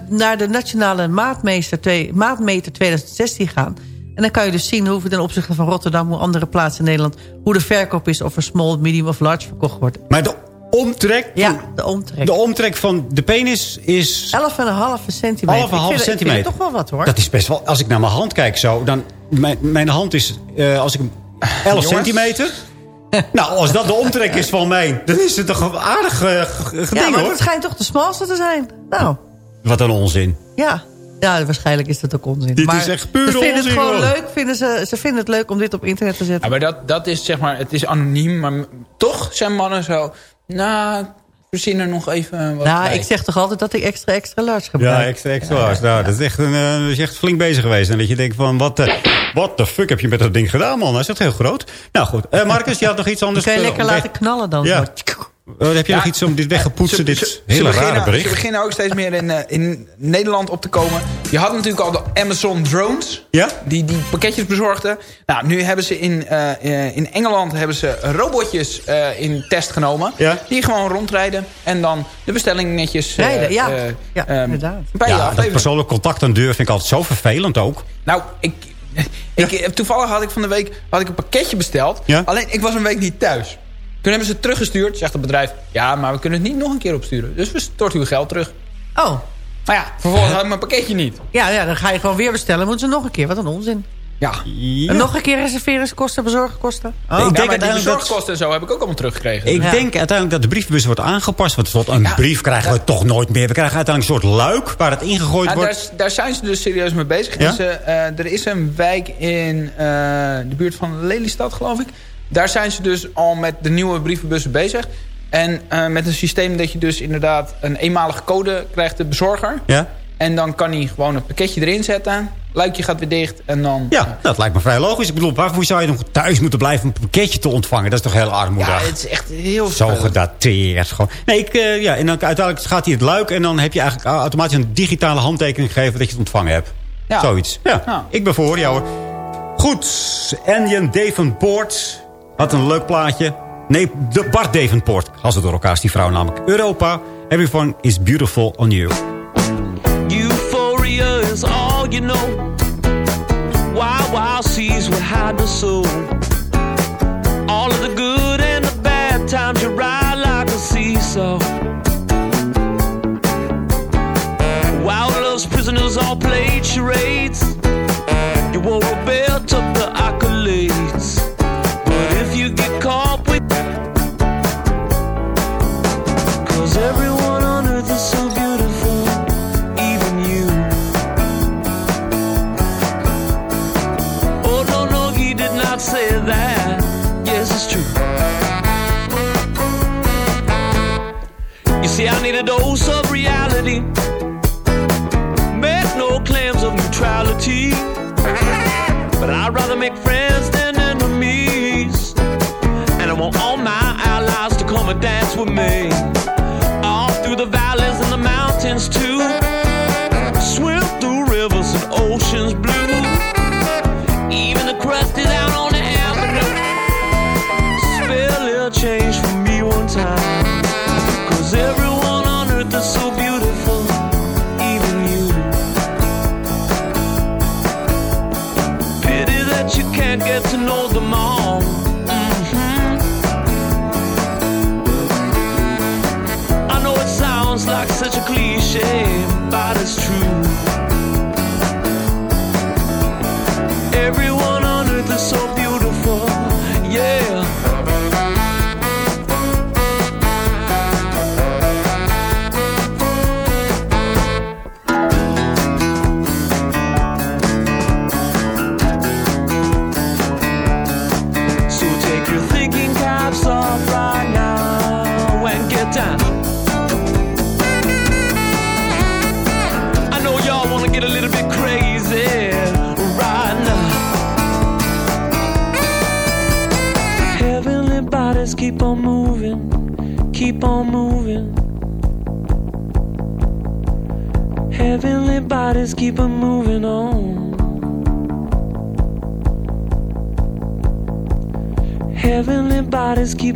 naar de nationale maatmeester, twee- maatmeter 2016 gaan. En dan kan je dus zien hoe ten opzichte van Rotterdam... hoe andere plaatsen in Nederland... hoe de verkoop is of er small, medium of large verkocht wordt. Maar de omtrek... Ja, de omtrek. De omtrek van de penis is... 11,5 centimeter. Ik 11,5 vind het- Ik vind centimeter. het toch wel wat hoor. Dat is best wel... Als ik naar mijn hand kijk zo... Dan, mijn, mijn hand is... eh, als ik hem 11 centimeter... nou, als dat de omtrek is van mij... Dan is het toch een aardig g- g- ja, maar hoor. het schijnt toch de smalste te zijn. Nou, Wat een onzin. ja. Ja, waarschijnlijk is dat ook onzin. Dit maar is echt vinden onzin, het gewoon hoor. leuk. Vinden ze, ze vinden het leuk om dit op internet te Ja, zetten. maar dat, dat is zeg maar, het is anoniem, maar toch zijn mannen zo... Nou, verzin er nog even wat nou, bij. ik zeg toch altijd dat ik extra extra large Ja, gebruik. extra, extra large. Nou, dat is echt, een, eh, dat is echt flink bezig geweest. En dat je denkt van, wat de what the fuck heb je met dat ding gedaan, man? Hij is echt heel groot. Nou goed, Eh, Marcus, je had nog iets Dan anders. kan je eh, lekker laten knallen dan. Ja. zo. Eh, heb je nog Ja. iets om dit weggepoetsen, Ze- dit ze- ze hele beginnen- rare bericht? Ze beginnen ook steeds meer in, eh, in Nederland op te komen. Je had natuurlijk al de Amazon drones. Ja? Die, die pakketjes bezorgden. Nou, nu hebben ze in, eh, eh, in Engeland hebben ze robotjes eh, in test genomen. Ja? Die gewoon rondrijden. En dan de bestelling netjes... eh, Rijden, ja. Ja, ehm, inderdaad. Bij Ja, dat persoonlijk contact aan de deur vind ik altijd zo vervelend ook. Nou, ik, ik, toevallig had ik van de week had ik een pakketje besteld. Ja? Alleen, ik was een week niet thuis. Toen hebben ze het teruggestuurd. Zegt het bedrijf, ja, maar we kunnen het niet nog een keer opsturen. Dus we storten uw geld terug. Oh, Maar ja, vervolgens had ik mijn pakketje niet. ja, ja, dan ga je gewoon weer bestellen. Moeten ze nog een keer. Wat een onzin. Ja, En nog een keer reserveringskosten, bezorgkosten. Oh. Ik ja denk maar die uiteindelijk dat- bezorgkosten en zo heb ik ook allemaal teruggekregen. Ik Ja. denk uiteindelijk dat de briefbus wordt aangepast. Want tot een Ja. brief krijgen we toch nooit meer. We krijgen uiteindelijk een soort luik waar het ingegooid daar, wordt. daar zijn ze dus serieus mee bezig. Ja? En ze, eh, er is een wijk in eh, de buurt van Lelystad, geloof ik. Daar zijn ze dus al met de nieuwe brievenbussen bezig. En eh, met een systeem dat je dus inderdaad een eenmalige code krijgt, de bezorger. Ja? En dan kan hij gewoon een pakketje erin zetten. Luikje gaat weer dicht en dan... Ja, dat lijkt me vrij logisch. Ik bedoel, waarvoor zou je nog thuis moeten blijven om een pakketje te ontvangen? Dat is toch heel Ja, armoedig? het is echt heel Zo gedateerd. Gewoon. Nee, ik, eh, ja, en dan uiteindelijk gaat hij het luik... en dan heb je eigenlijk automatisch een digitale handtekening gegeven... dat je het ontvangen hebt. Ja. Zoiets. Ja, Ja. ik ben voor jou. hoor. Goed, Anion Davenport had een leuk plaatje. Nee, de Bart Davenport. Als het door elkaar is, die vrouw namelijk. Europa, everyone is beautiful on you. Euphoria is all you know. Wild, wild seas will hide the soul. All of the good and the bad times you ride like a seesaw. Wild love's prisoners all played charades. Such a cliche, but it's true.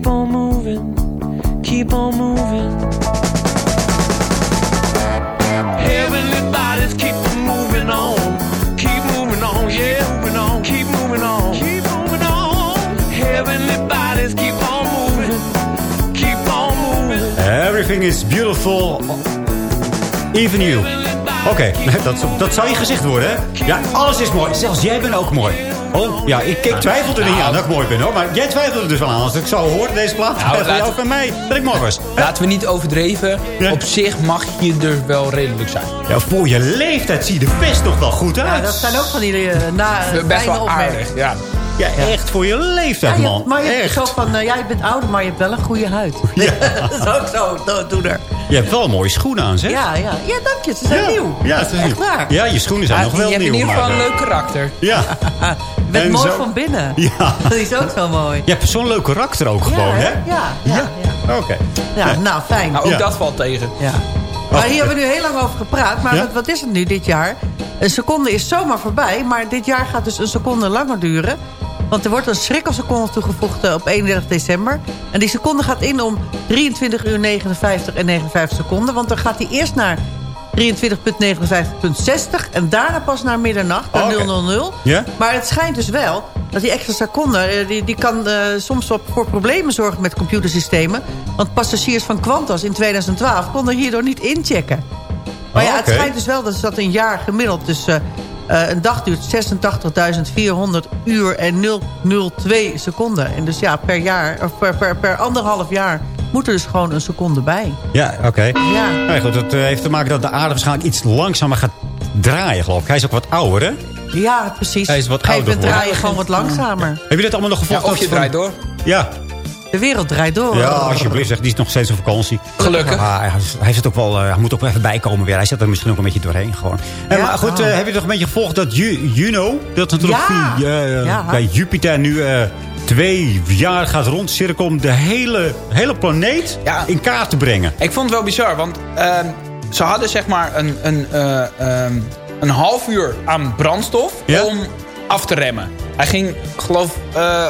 Keep on moving, keep on moving. Heavenly bodies keep on moving on, keep moving on, yeah, moving on, keep moving on, keep moving on. Heavenly bodies keep on moving, keep on moving. Everything is beautiful. Even you. Oké, dat, dat zou je gezicht worden, hè? Ja, alles is mooi. Zelfs jij bent ook mooi. Oh, ja, ik, ik twijfel er niet aan dat ik mooi ben, hoor. Maar jij twijfelt er dus wel aan. Als ik zo hoor, deze plaat, Nou, laat- ook van mij, dat ik mooi was. Laten we niet overdreven. Op zich mag je er wel redelijk zijn. Ja, voor je leeftijd zie je er best nog wel goed uit. Ja, dat zijn ook van die uh, na, Best wel opmerkingen. aardig, ja. Ja, echt voor je leeftijd, Ja, je- man. maar je hebt echt. zo van, eh, ja, je bent ouder, maar je hebt wel een goede huid. dat is ook zo, do- doener. Je hebt wel mooie schoenen aan, zeg. Ja, ja, ja, dank je. Ze zijn Ja. nieuw. Ja, het is Echt nieuw. waar. Ja, je schoenen zijn Ah, nog wel je hebt nieuw. in ieder geval maar, een eh, leuk karakter. Ja. En mooi zo- van binnen. Ja. Dat is ook zo mooi. Je hebt zo'n leuk karakter ook gewoon, hè? Ja, ja, ja. Oké. Ja, nou, fijn. Nou, ook Ja. dat valt tegen. Ja. Maar hier hebben we nu heel lang over gepraat. Maar Ja? wat, wat is het nu dit jaar? Een seconde is zomaar voorbij. Maar dit jaar gaat dus een seconde langer duren. Want er wordt een schrikkelseconde toegevoegd eh, op 31 december. En die seconde gaat in om 23 uur 59 en 59 seconden. Want dan gaat hij eerst naar 23.59.60 en daarna pas naar middernacht, naar Oh, oké. 000. Ja? Maar het schijnt dus wel dat die extra seconde... eh, die, die kan eh, soms wel voor problemen zorgen met computersystemen. Want passagiers van Qantas in 2012 konden hierdoor niet inchecken. Maar Oh, ja, oké. het schijnt dus wel dat dat een jaar gemiddeld... dus eh, een dag duurt 86.400 uur en 002 seconden. En dus ja, per jaar, of per, per, per anderhalf jaar moet er dus gewoon een seconde bij. Ja, oké. Ja. Nou ja, goed, dat eh, heeft te maken dat de aarde waarschijnlijk iets langzamer gaat draaien, geloof ik. Hij is ook wat ouder, hè? Ja, precies. Hij is wat ouder moment draai je geworden. gewoon wat langzamer. Heb je dat allemaal nog Ja, gevolgd? of dat je draait door. Ja, De wereld draait door. ja, alsjeblieft. Zeg, die is nog steeds op vakantie. Gelukkig. Hij, hij, zit ook wel, eh, hij moet ook wel even bijkomen weer. Hij zit er misschien ook een beetje doorheen gewoon. Eh, Ja, maar goed, oh. eh, heb je nog een beetje gevolgd dat Ju- Juno... dat natuurlijk Ja. Ja. bij Jupiter nu eh, twee jaar gaat rondcirkelen... om de hele, hele planeet Ja. in kaart te brengen. Ik vond het wel bizar, want ehm, ze hadden zeg maar een, een, eh, ehm, een half uur aan brandstof Ja? om af te remmen. Hij ging, geloof, eh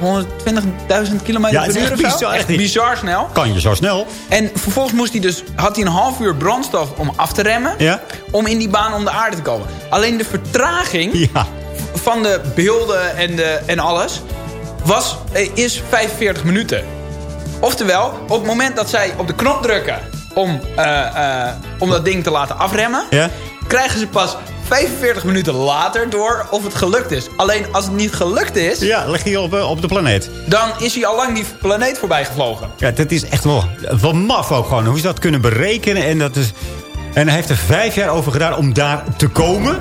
120.000 kilometer Ja, het per uur of zo. bizar, Echt bizar snel. Kan je zo snel? En vervolgens moest hij dus, had hij een half uur brandstof om af te remmen. Ja? Om in die baan om de aarde te komen. Alleen de vertraging Ja. van de beelden en, de, en alles was, eh, is 45 minuten. Oftewel, op het moment dat zij op de knop drukken om, eh, eh, om dat ding te laten afremmen... Ja? krijgen ze pas 45 minuten later door of het gelukt is. Alleen als het niet gelukt is, Ja, ligt hij op, eh, op de planeet. dan is hij al lang die planeet voorbij gevlogen. Ja, dat is echt wel, wel maf ook gewoon. Hoe ze dat kunnen berekenen. En, dat is, en hij heeft er vijf jaar over gedaan om daar te komen.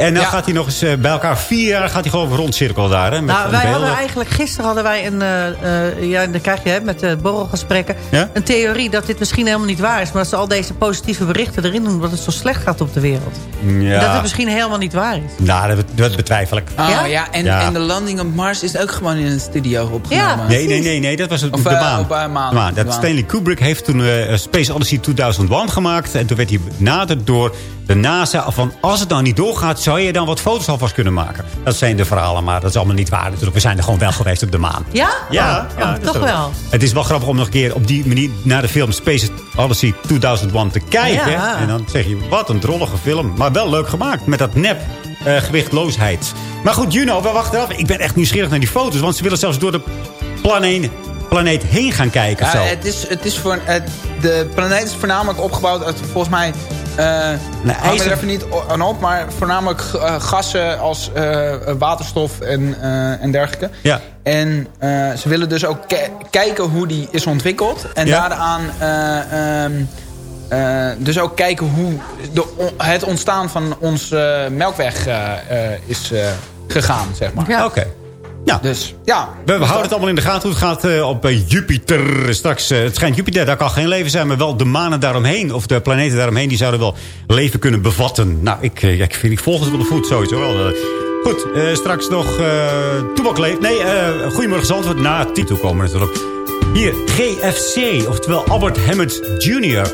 En dan Ja. gaat hij nog eens eh, bij elkaar vier jaar gaat hij gewoon rondcirkelen daar. Hè, met Nou, wij beelden. hadden eigenlijk gisteren hadden wij een, eh, eh, ja, dan krijg je hè, met de borrelgesprekken, Ja? een theorie dat dit misschien helemaal niet waar is, maar dat ze al deze positieve berichten erin doen, dat het zo slecht gaat op de wereld. Ja. Dat het misschien helemaal niet waar is. Nou, dat, dat betwijfel ik. Ah, Ja? ja, en, Ja. en de landing op Mars is ook gewoon in een studio opgenomen. Ja. Nee, nee, nee, nee, dat was het, Of, de maan. op, maan. De maan. Dat. Stanley Kubrick heeft toen eh, Space Odyssey 2001 gemaakt. En toen werd hij benaderd door de NASA van... als het nou niet doorgaat, zou je dan wat foto's alvast kunnen maken? Dat zijn de verhalen, maar dat is allemaal niet waar natuurlijk. We zijn er gewoon wel geweest op de maan. Ja? Ja, Oh, ja, oh, toch wel. Het is wel grappig om nog een keer op die manier naar de film Space Odyssey 2001 te kijken. Ja. En dan zeg je, wat een drollige film. Maar wel leuk gemaakt met dat nep eh, gewichtloosheid. Maar goed, Juno, we wachten af. Ik ben echt nieuwsgierig naar die foto's. Want ze willen zelfs door de planeet, planeet heen gaan kijken. Ja, zo. het is, het is voor, het, de planeet is voornamelijk opgebouwd uit volgens mij... eh hang ijzer- er even niet aan op, maar voornamelijk eh, gassen als eh, waterstof en, eh, en dergelijke. Ja. En eh, ze willen dus ook ki- kijken hoe die is ontwikkeld. En Ja. daaraan eh, ehm, eh, dus ook kijken hoe de, het ontstaan van ons eh, melkweg eh, eh, is gegaan, zeg maar. Ja. Oké. Nou, Dus ja. we, we houden het allemaal in de gaten hoe het gaat eh, op eh, Jupiter. Straks, eh, het schijnt Jupiter, daar kan geen leven zijn, maar wel de manen daaromheen. Of de planeten daaromheen, die zouden wel leven kunnen bevatten. Nou, ik, ja, ik, vind, ik volg het op de voet sowieso wel. Goed, straks nog uh, Toebak leeft. Nee, Goedemorgen Zandvoort, na titel komen natuurlijk. Hier, GFC, oftewel Albert Hammond Jr.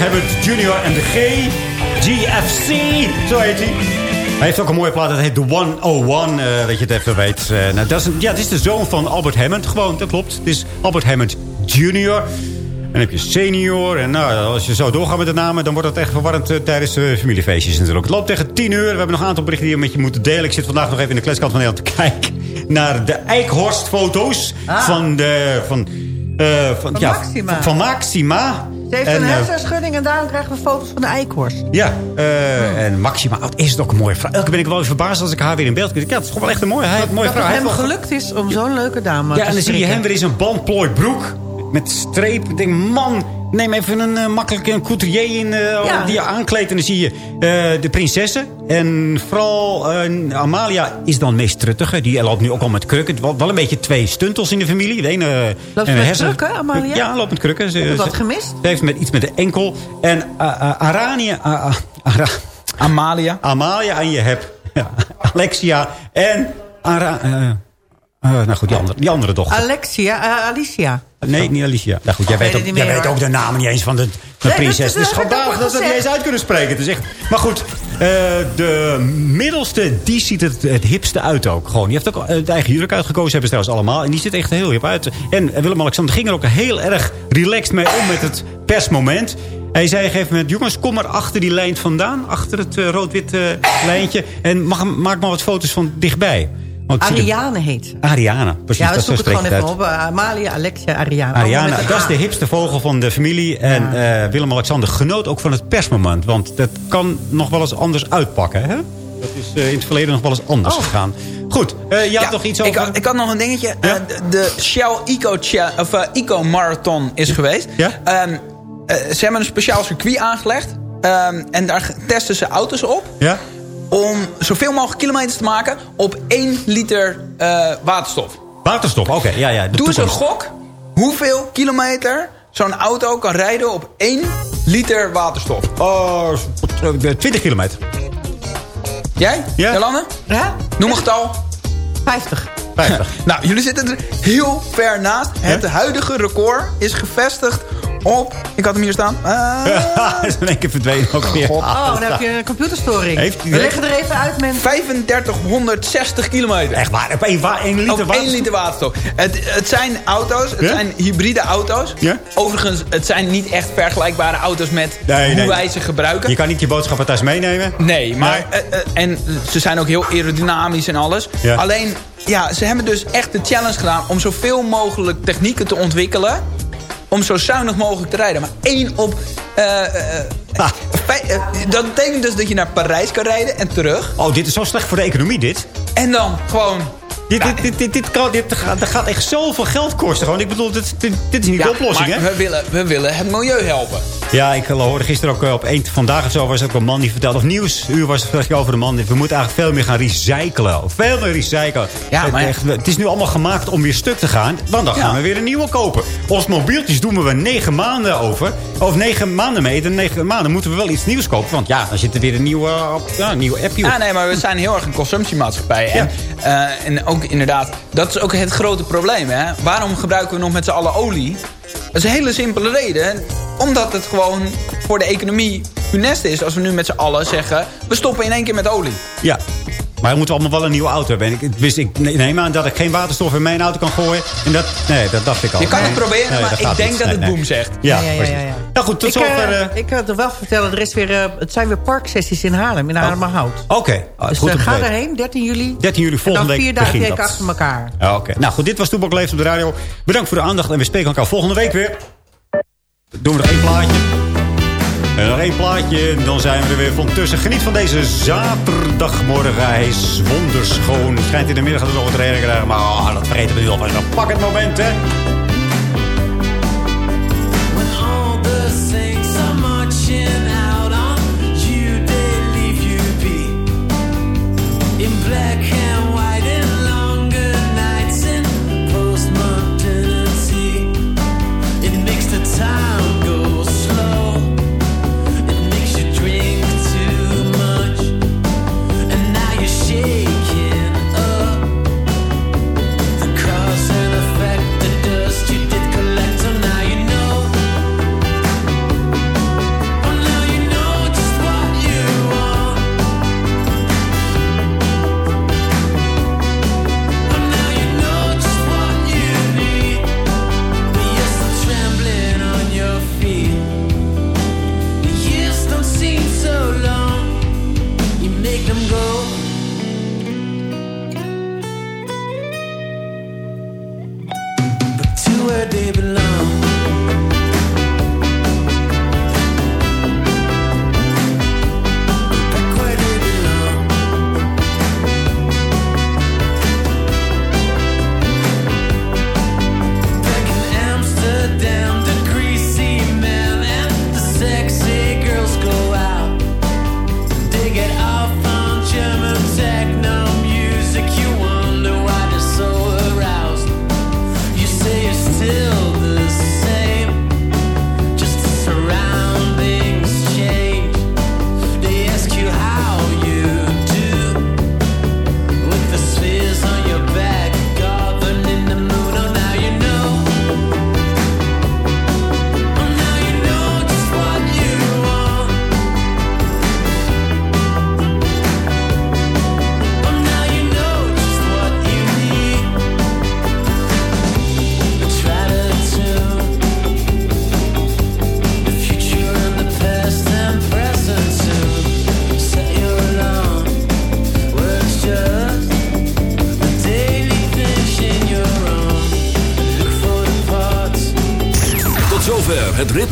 Hammond Jr. en de G. GFC, zo heet hij. Hij heeft ook een mooie plaat, dat heet The 101, uh, dat je het even weet. Uh, nou, dat is, een, ja, het is de zoon van Albert Hammond, gewoon, dat klopt. Het is Albert Hammond Jr. En dan heb je senior. En nou, als je zo doorgaat met de namen... dan wordt het echt verwarrend uh, tijdens de familiefeestjes natuurlijk. Het loopt tegen 10 uur. We hebben nog een aantal berichten die we met je moeten delen. Ik zit vandaag nog even in de kleskant van Nederland te kijken... naar de Eikhorst-foto's Ah. van de... Van, uh, van, Van ja, Maxima. Van Maxima. Ze heeft En, een eh, hersenschudding en daarom krijgen we foto's van de eikhorst. Ja, eh, en Maxima, wat is het ook een mooie vrouw. Elke keer ben ik wel eens verbaasd als ik haar weer in beeld krijg. Ja, het is gewoon wel echt een mooie, hij, mooie dat vrouw. het hem gelukt is om zo'n leuke dame Ja, te en dan zie je hem weer in zijn bandplooid broek. Met streep. Ik denk, man, neem even een eh, makkelijke een couturier in, eh, Ja. die je aankleedt. En dan zie je eh, de prinsessen. En vooral eh, Amalia is dan meest truttige. Die loopt nu ook al met krukken. Wel, wel een beetje twee stuntels in de familie. De ene, eh, Loopt ze met hersen- krukken, Amalia? Ja, loopt met krukken. Ze, Heb wat gemist? Ze heeft met, iets met de enkel. En uh, uh, Arania... uh, uh, Ara- Amalia. Amalia en je hebt ja, Alexia en... Ara, eh, eh, nou goed, die andere, die andere dochter. Alexia, eh, Alicia. Nee, niet Alicia. Nou goed, jij, weet weet, ook, jij weet ook de namen niet eens van de, de prinses. dat Het is schandalig dat we het niet eens uit kunnen spreken. Het is echt... Maar goed, eh, de middelste, die ziet het, het hipste uit ook. Gewoon. Die heeft ook het eigen jurk uitgekozen, hebben ze trouwens allemaal. En die ziet echt heel hip uit. En Willem-Alexander ging er ook heel erg relaxed mee om met het persmoment. Hij zei op een gegeven moment, jongens, kom maar achter die lijn vandaan. Achter het eh, rood-wit eh, lijntje. En mag, maak maar wat foto's van dichtbij. Ik de- Ariane heet ze. Ariana, precies. Ja, we zoeken het spreekt gewoon even op. Eh, Amalia, Alexia, Ariane. Een dat is de hipste vogel van de familie. En eh, Willem-Alexander genoot ook van het persmoment. Want dat kan nog wel eens anders uitpakken. Hè? Dat is eh, in het verleden nog wel eens anders Oh. gegaan. Goed, eh je had nog iets ik, over... had, ik had nog een dingetje. De, de Shell Eco, of, Eco Marathon is geweest. Ja? Ehm, eh, ze hebben een speciaal circuit aangelegd. Ehm, en daar testen ze auto's op. Ja? Om zoveel mogelijk kilometers te maken op 1 liter eh, waterstof. Waterstof, oké. Ja, ja, Doe eens een gok hoeveel kilometer zo'n auto kan rijden op 1 liter waterstof. Oh, 20 kilometer. Jij? Ja. Jolande? Ja? Noem een getal. 50. 50. Nou, jullie zitten er heel ver naast. Het huidige record is gevestigd op... Ik had hem hier staan. Eh, is in één keer verdwenen ook weer. Oh, dan heb je een computerstoring. Heeft- We leggen er even uit, mensen. 3560 kilometer. Echt waar, op één, wa- één liter Op één waterstof. liter waterstof. Het, het zijn auto's, het Ja? zijn hybride auto's. Ja? Overigens, het zijn niet echt vergelijkbare auto's met Nee, hoe nee. wij ze gebruiken. Je kan niet je boodschappen thuis meenemen. Nee, maar eh, eh, en ze zijn ook heel aerodynamisch en alles. Ja. Alleen, ja, ze hebben dus echt de challenge gedaan... om zoveel mogelijk technieken te ontwikkelen... om zo zuinig mogelijk te rijden. Maar één op... eh, eh, Ah. eh, dat betekent dus dat je naar Parijs kan rijden en terug. Oh, dit is zo slecht voor de economie, dit. En dan gewoon... Dit, dit, dit, dit, dit, kan, dit gaat, dat gaat echt zoveel geld kosten. Gewoon. Ik bedoel, dit, dit, dit is niet de oplossing, maar hè? we willen, we willen het milieu helpen. Ja, ik hoorde gisteren ook eh, op één vandaag of zo was ook een man die vertelde, of nieuwsuur was het over de man. We moeten eigenlijk veel meer gaan recyclen. Veel meer recyclen. Ja, het, maar- echt, het is nu allemaal gemaakt om weer stuk te gaan. Want dan Ja. gaan we weer een nieuwe kopen. Ons mobieltjes doen we negen maanden over. Of negen maanden mee. En negen maanden moeten we wel iets nieuws kopen. Want ja, dan zit er weer een nieuwe, eh, ja, een nieuwe appje op. Ja, nee, maar we zijn heel erg een consumptiemaatschappij. En, eh, en ook inderdaad, dat is ook het grote probleem. Hè? Waarom gebruiken we nog met z'n allen olie? Dat is een hele simpele reden. Omdat het gewoon voor de economie funest is... als we nu met z'n allen zeggen... we stoppen in één keer met olie. Ja. Maar we moeten allemaal wel een nieuwe auto hebben. En ik, wist, ik neem aan dat ik geen waterstof in mijn auto kan gooien. En dat, nee, dat dacht ik al. Je kan het proberen, Nee, maar ik denk niet. dat het nee. boom zegt. Ja, Ja, ja, ja. Nou goed, tot ik, zover. eh, eh, ik wil toch wel vertellen, er is weer, eh, het zijn weer parksessies in Haarlem, in Haarlemmerhout. Oké, ah, Dus goed ga erheen, 13 juli. 13 juli En volgende dan week vier dagen achter elkaar. Ja, Oké, nou goed, dit was Toepak Leeft op de radio. Bedankt voor de aandacht en we spreken elkaar volgende week weer. Doen we nog één plaatje. En nog één plaatje, dan zijn we er weer van tussen. Geniet van deze zaterdagmorgen. Hij is wonderschoon. Schijnt in de middag dat we nog wat regen krijgen. Maar ah, dat vergeten we nu. Dan pak het moment, hè.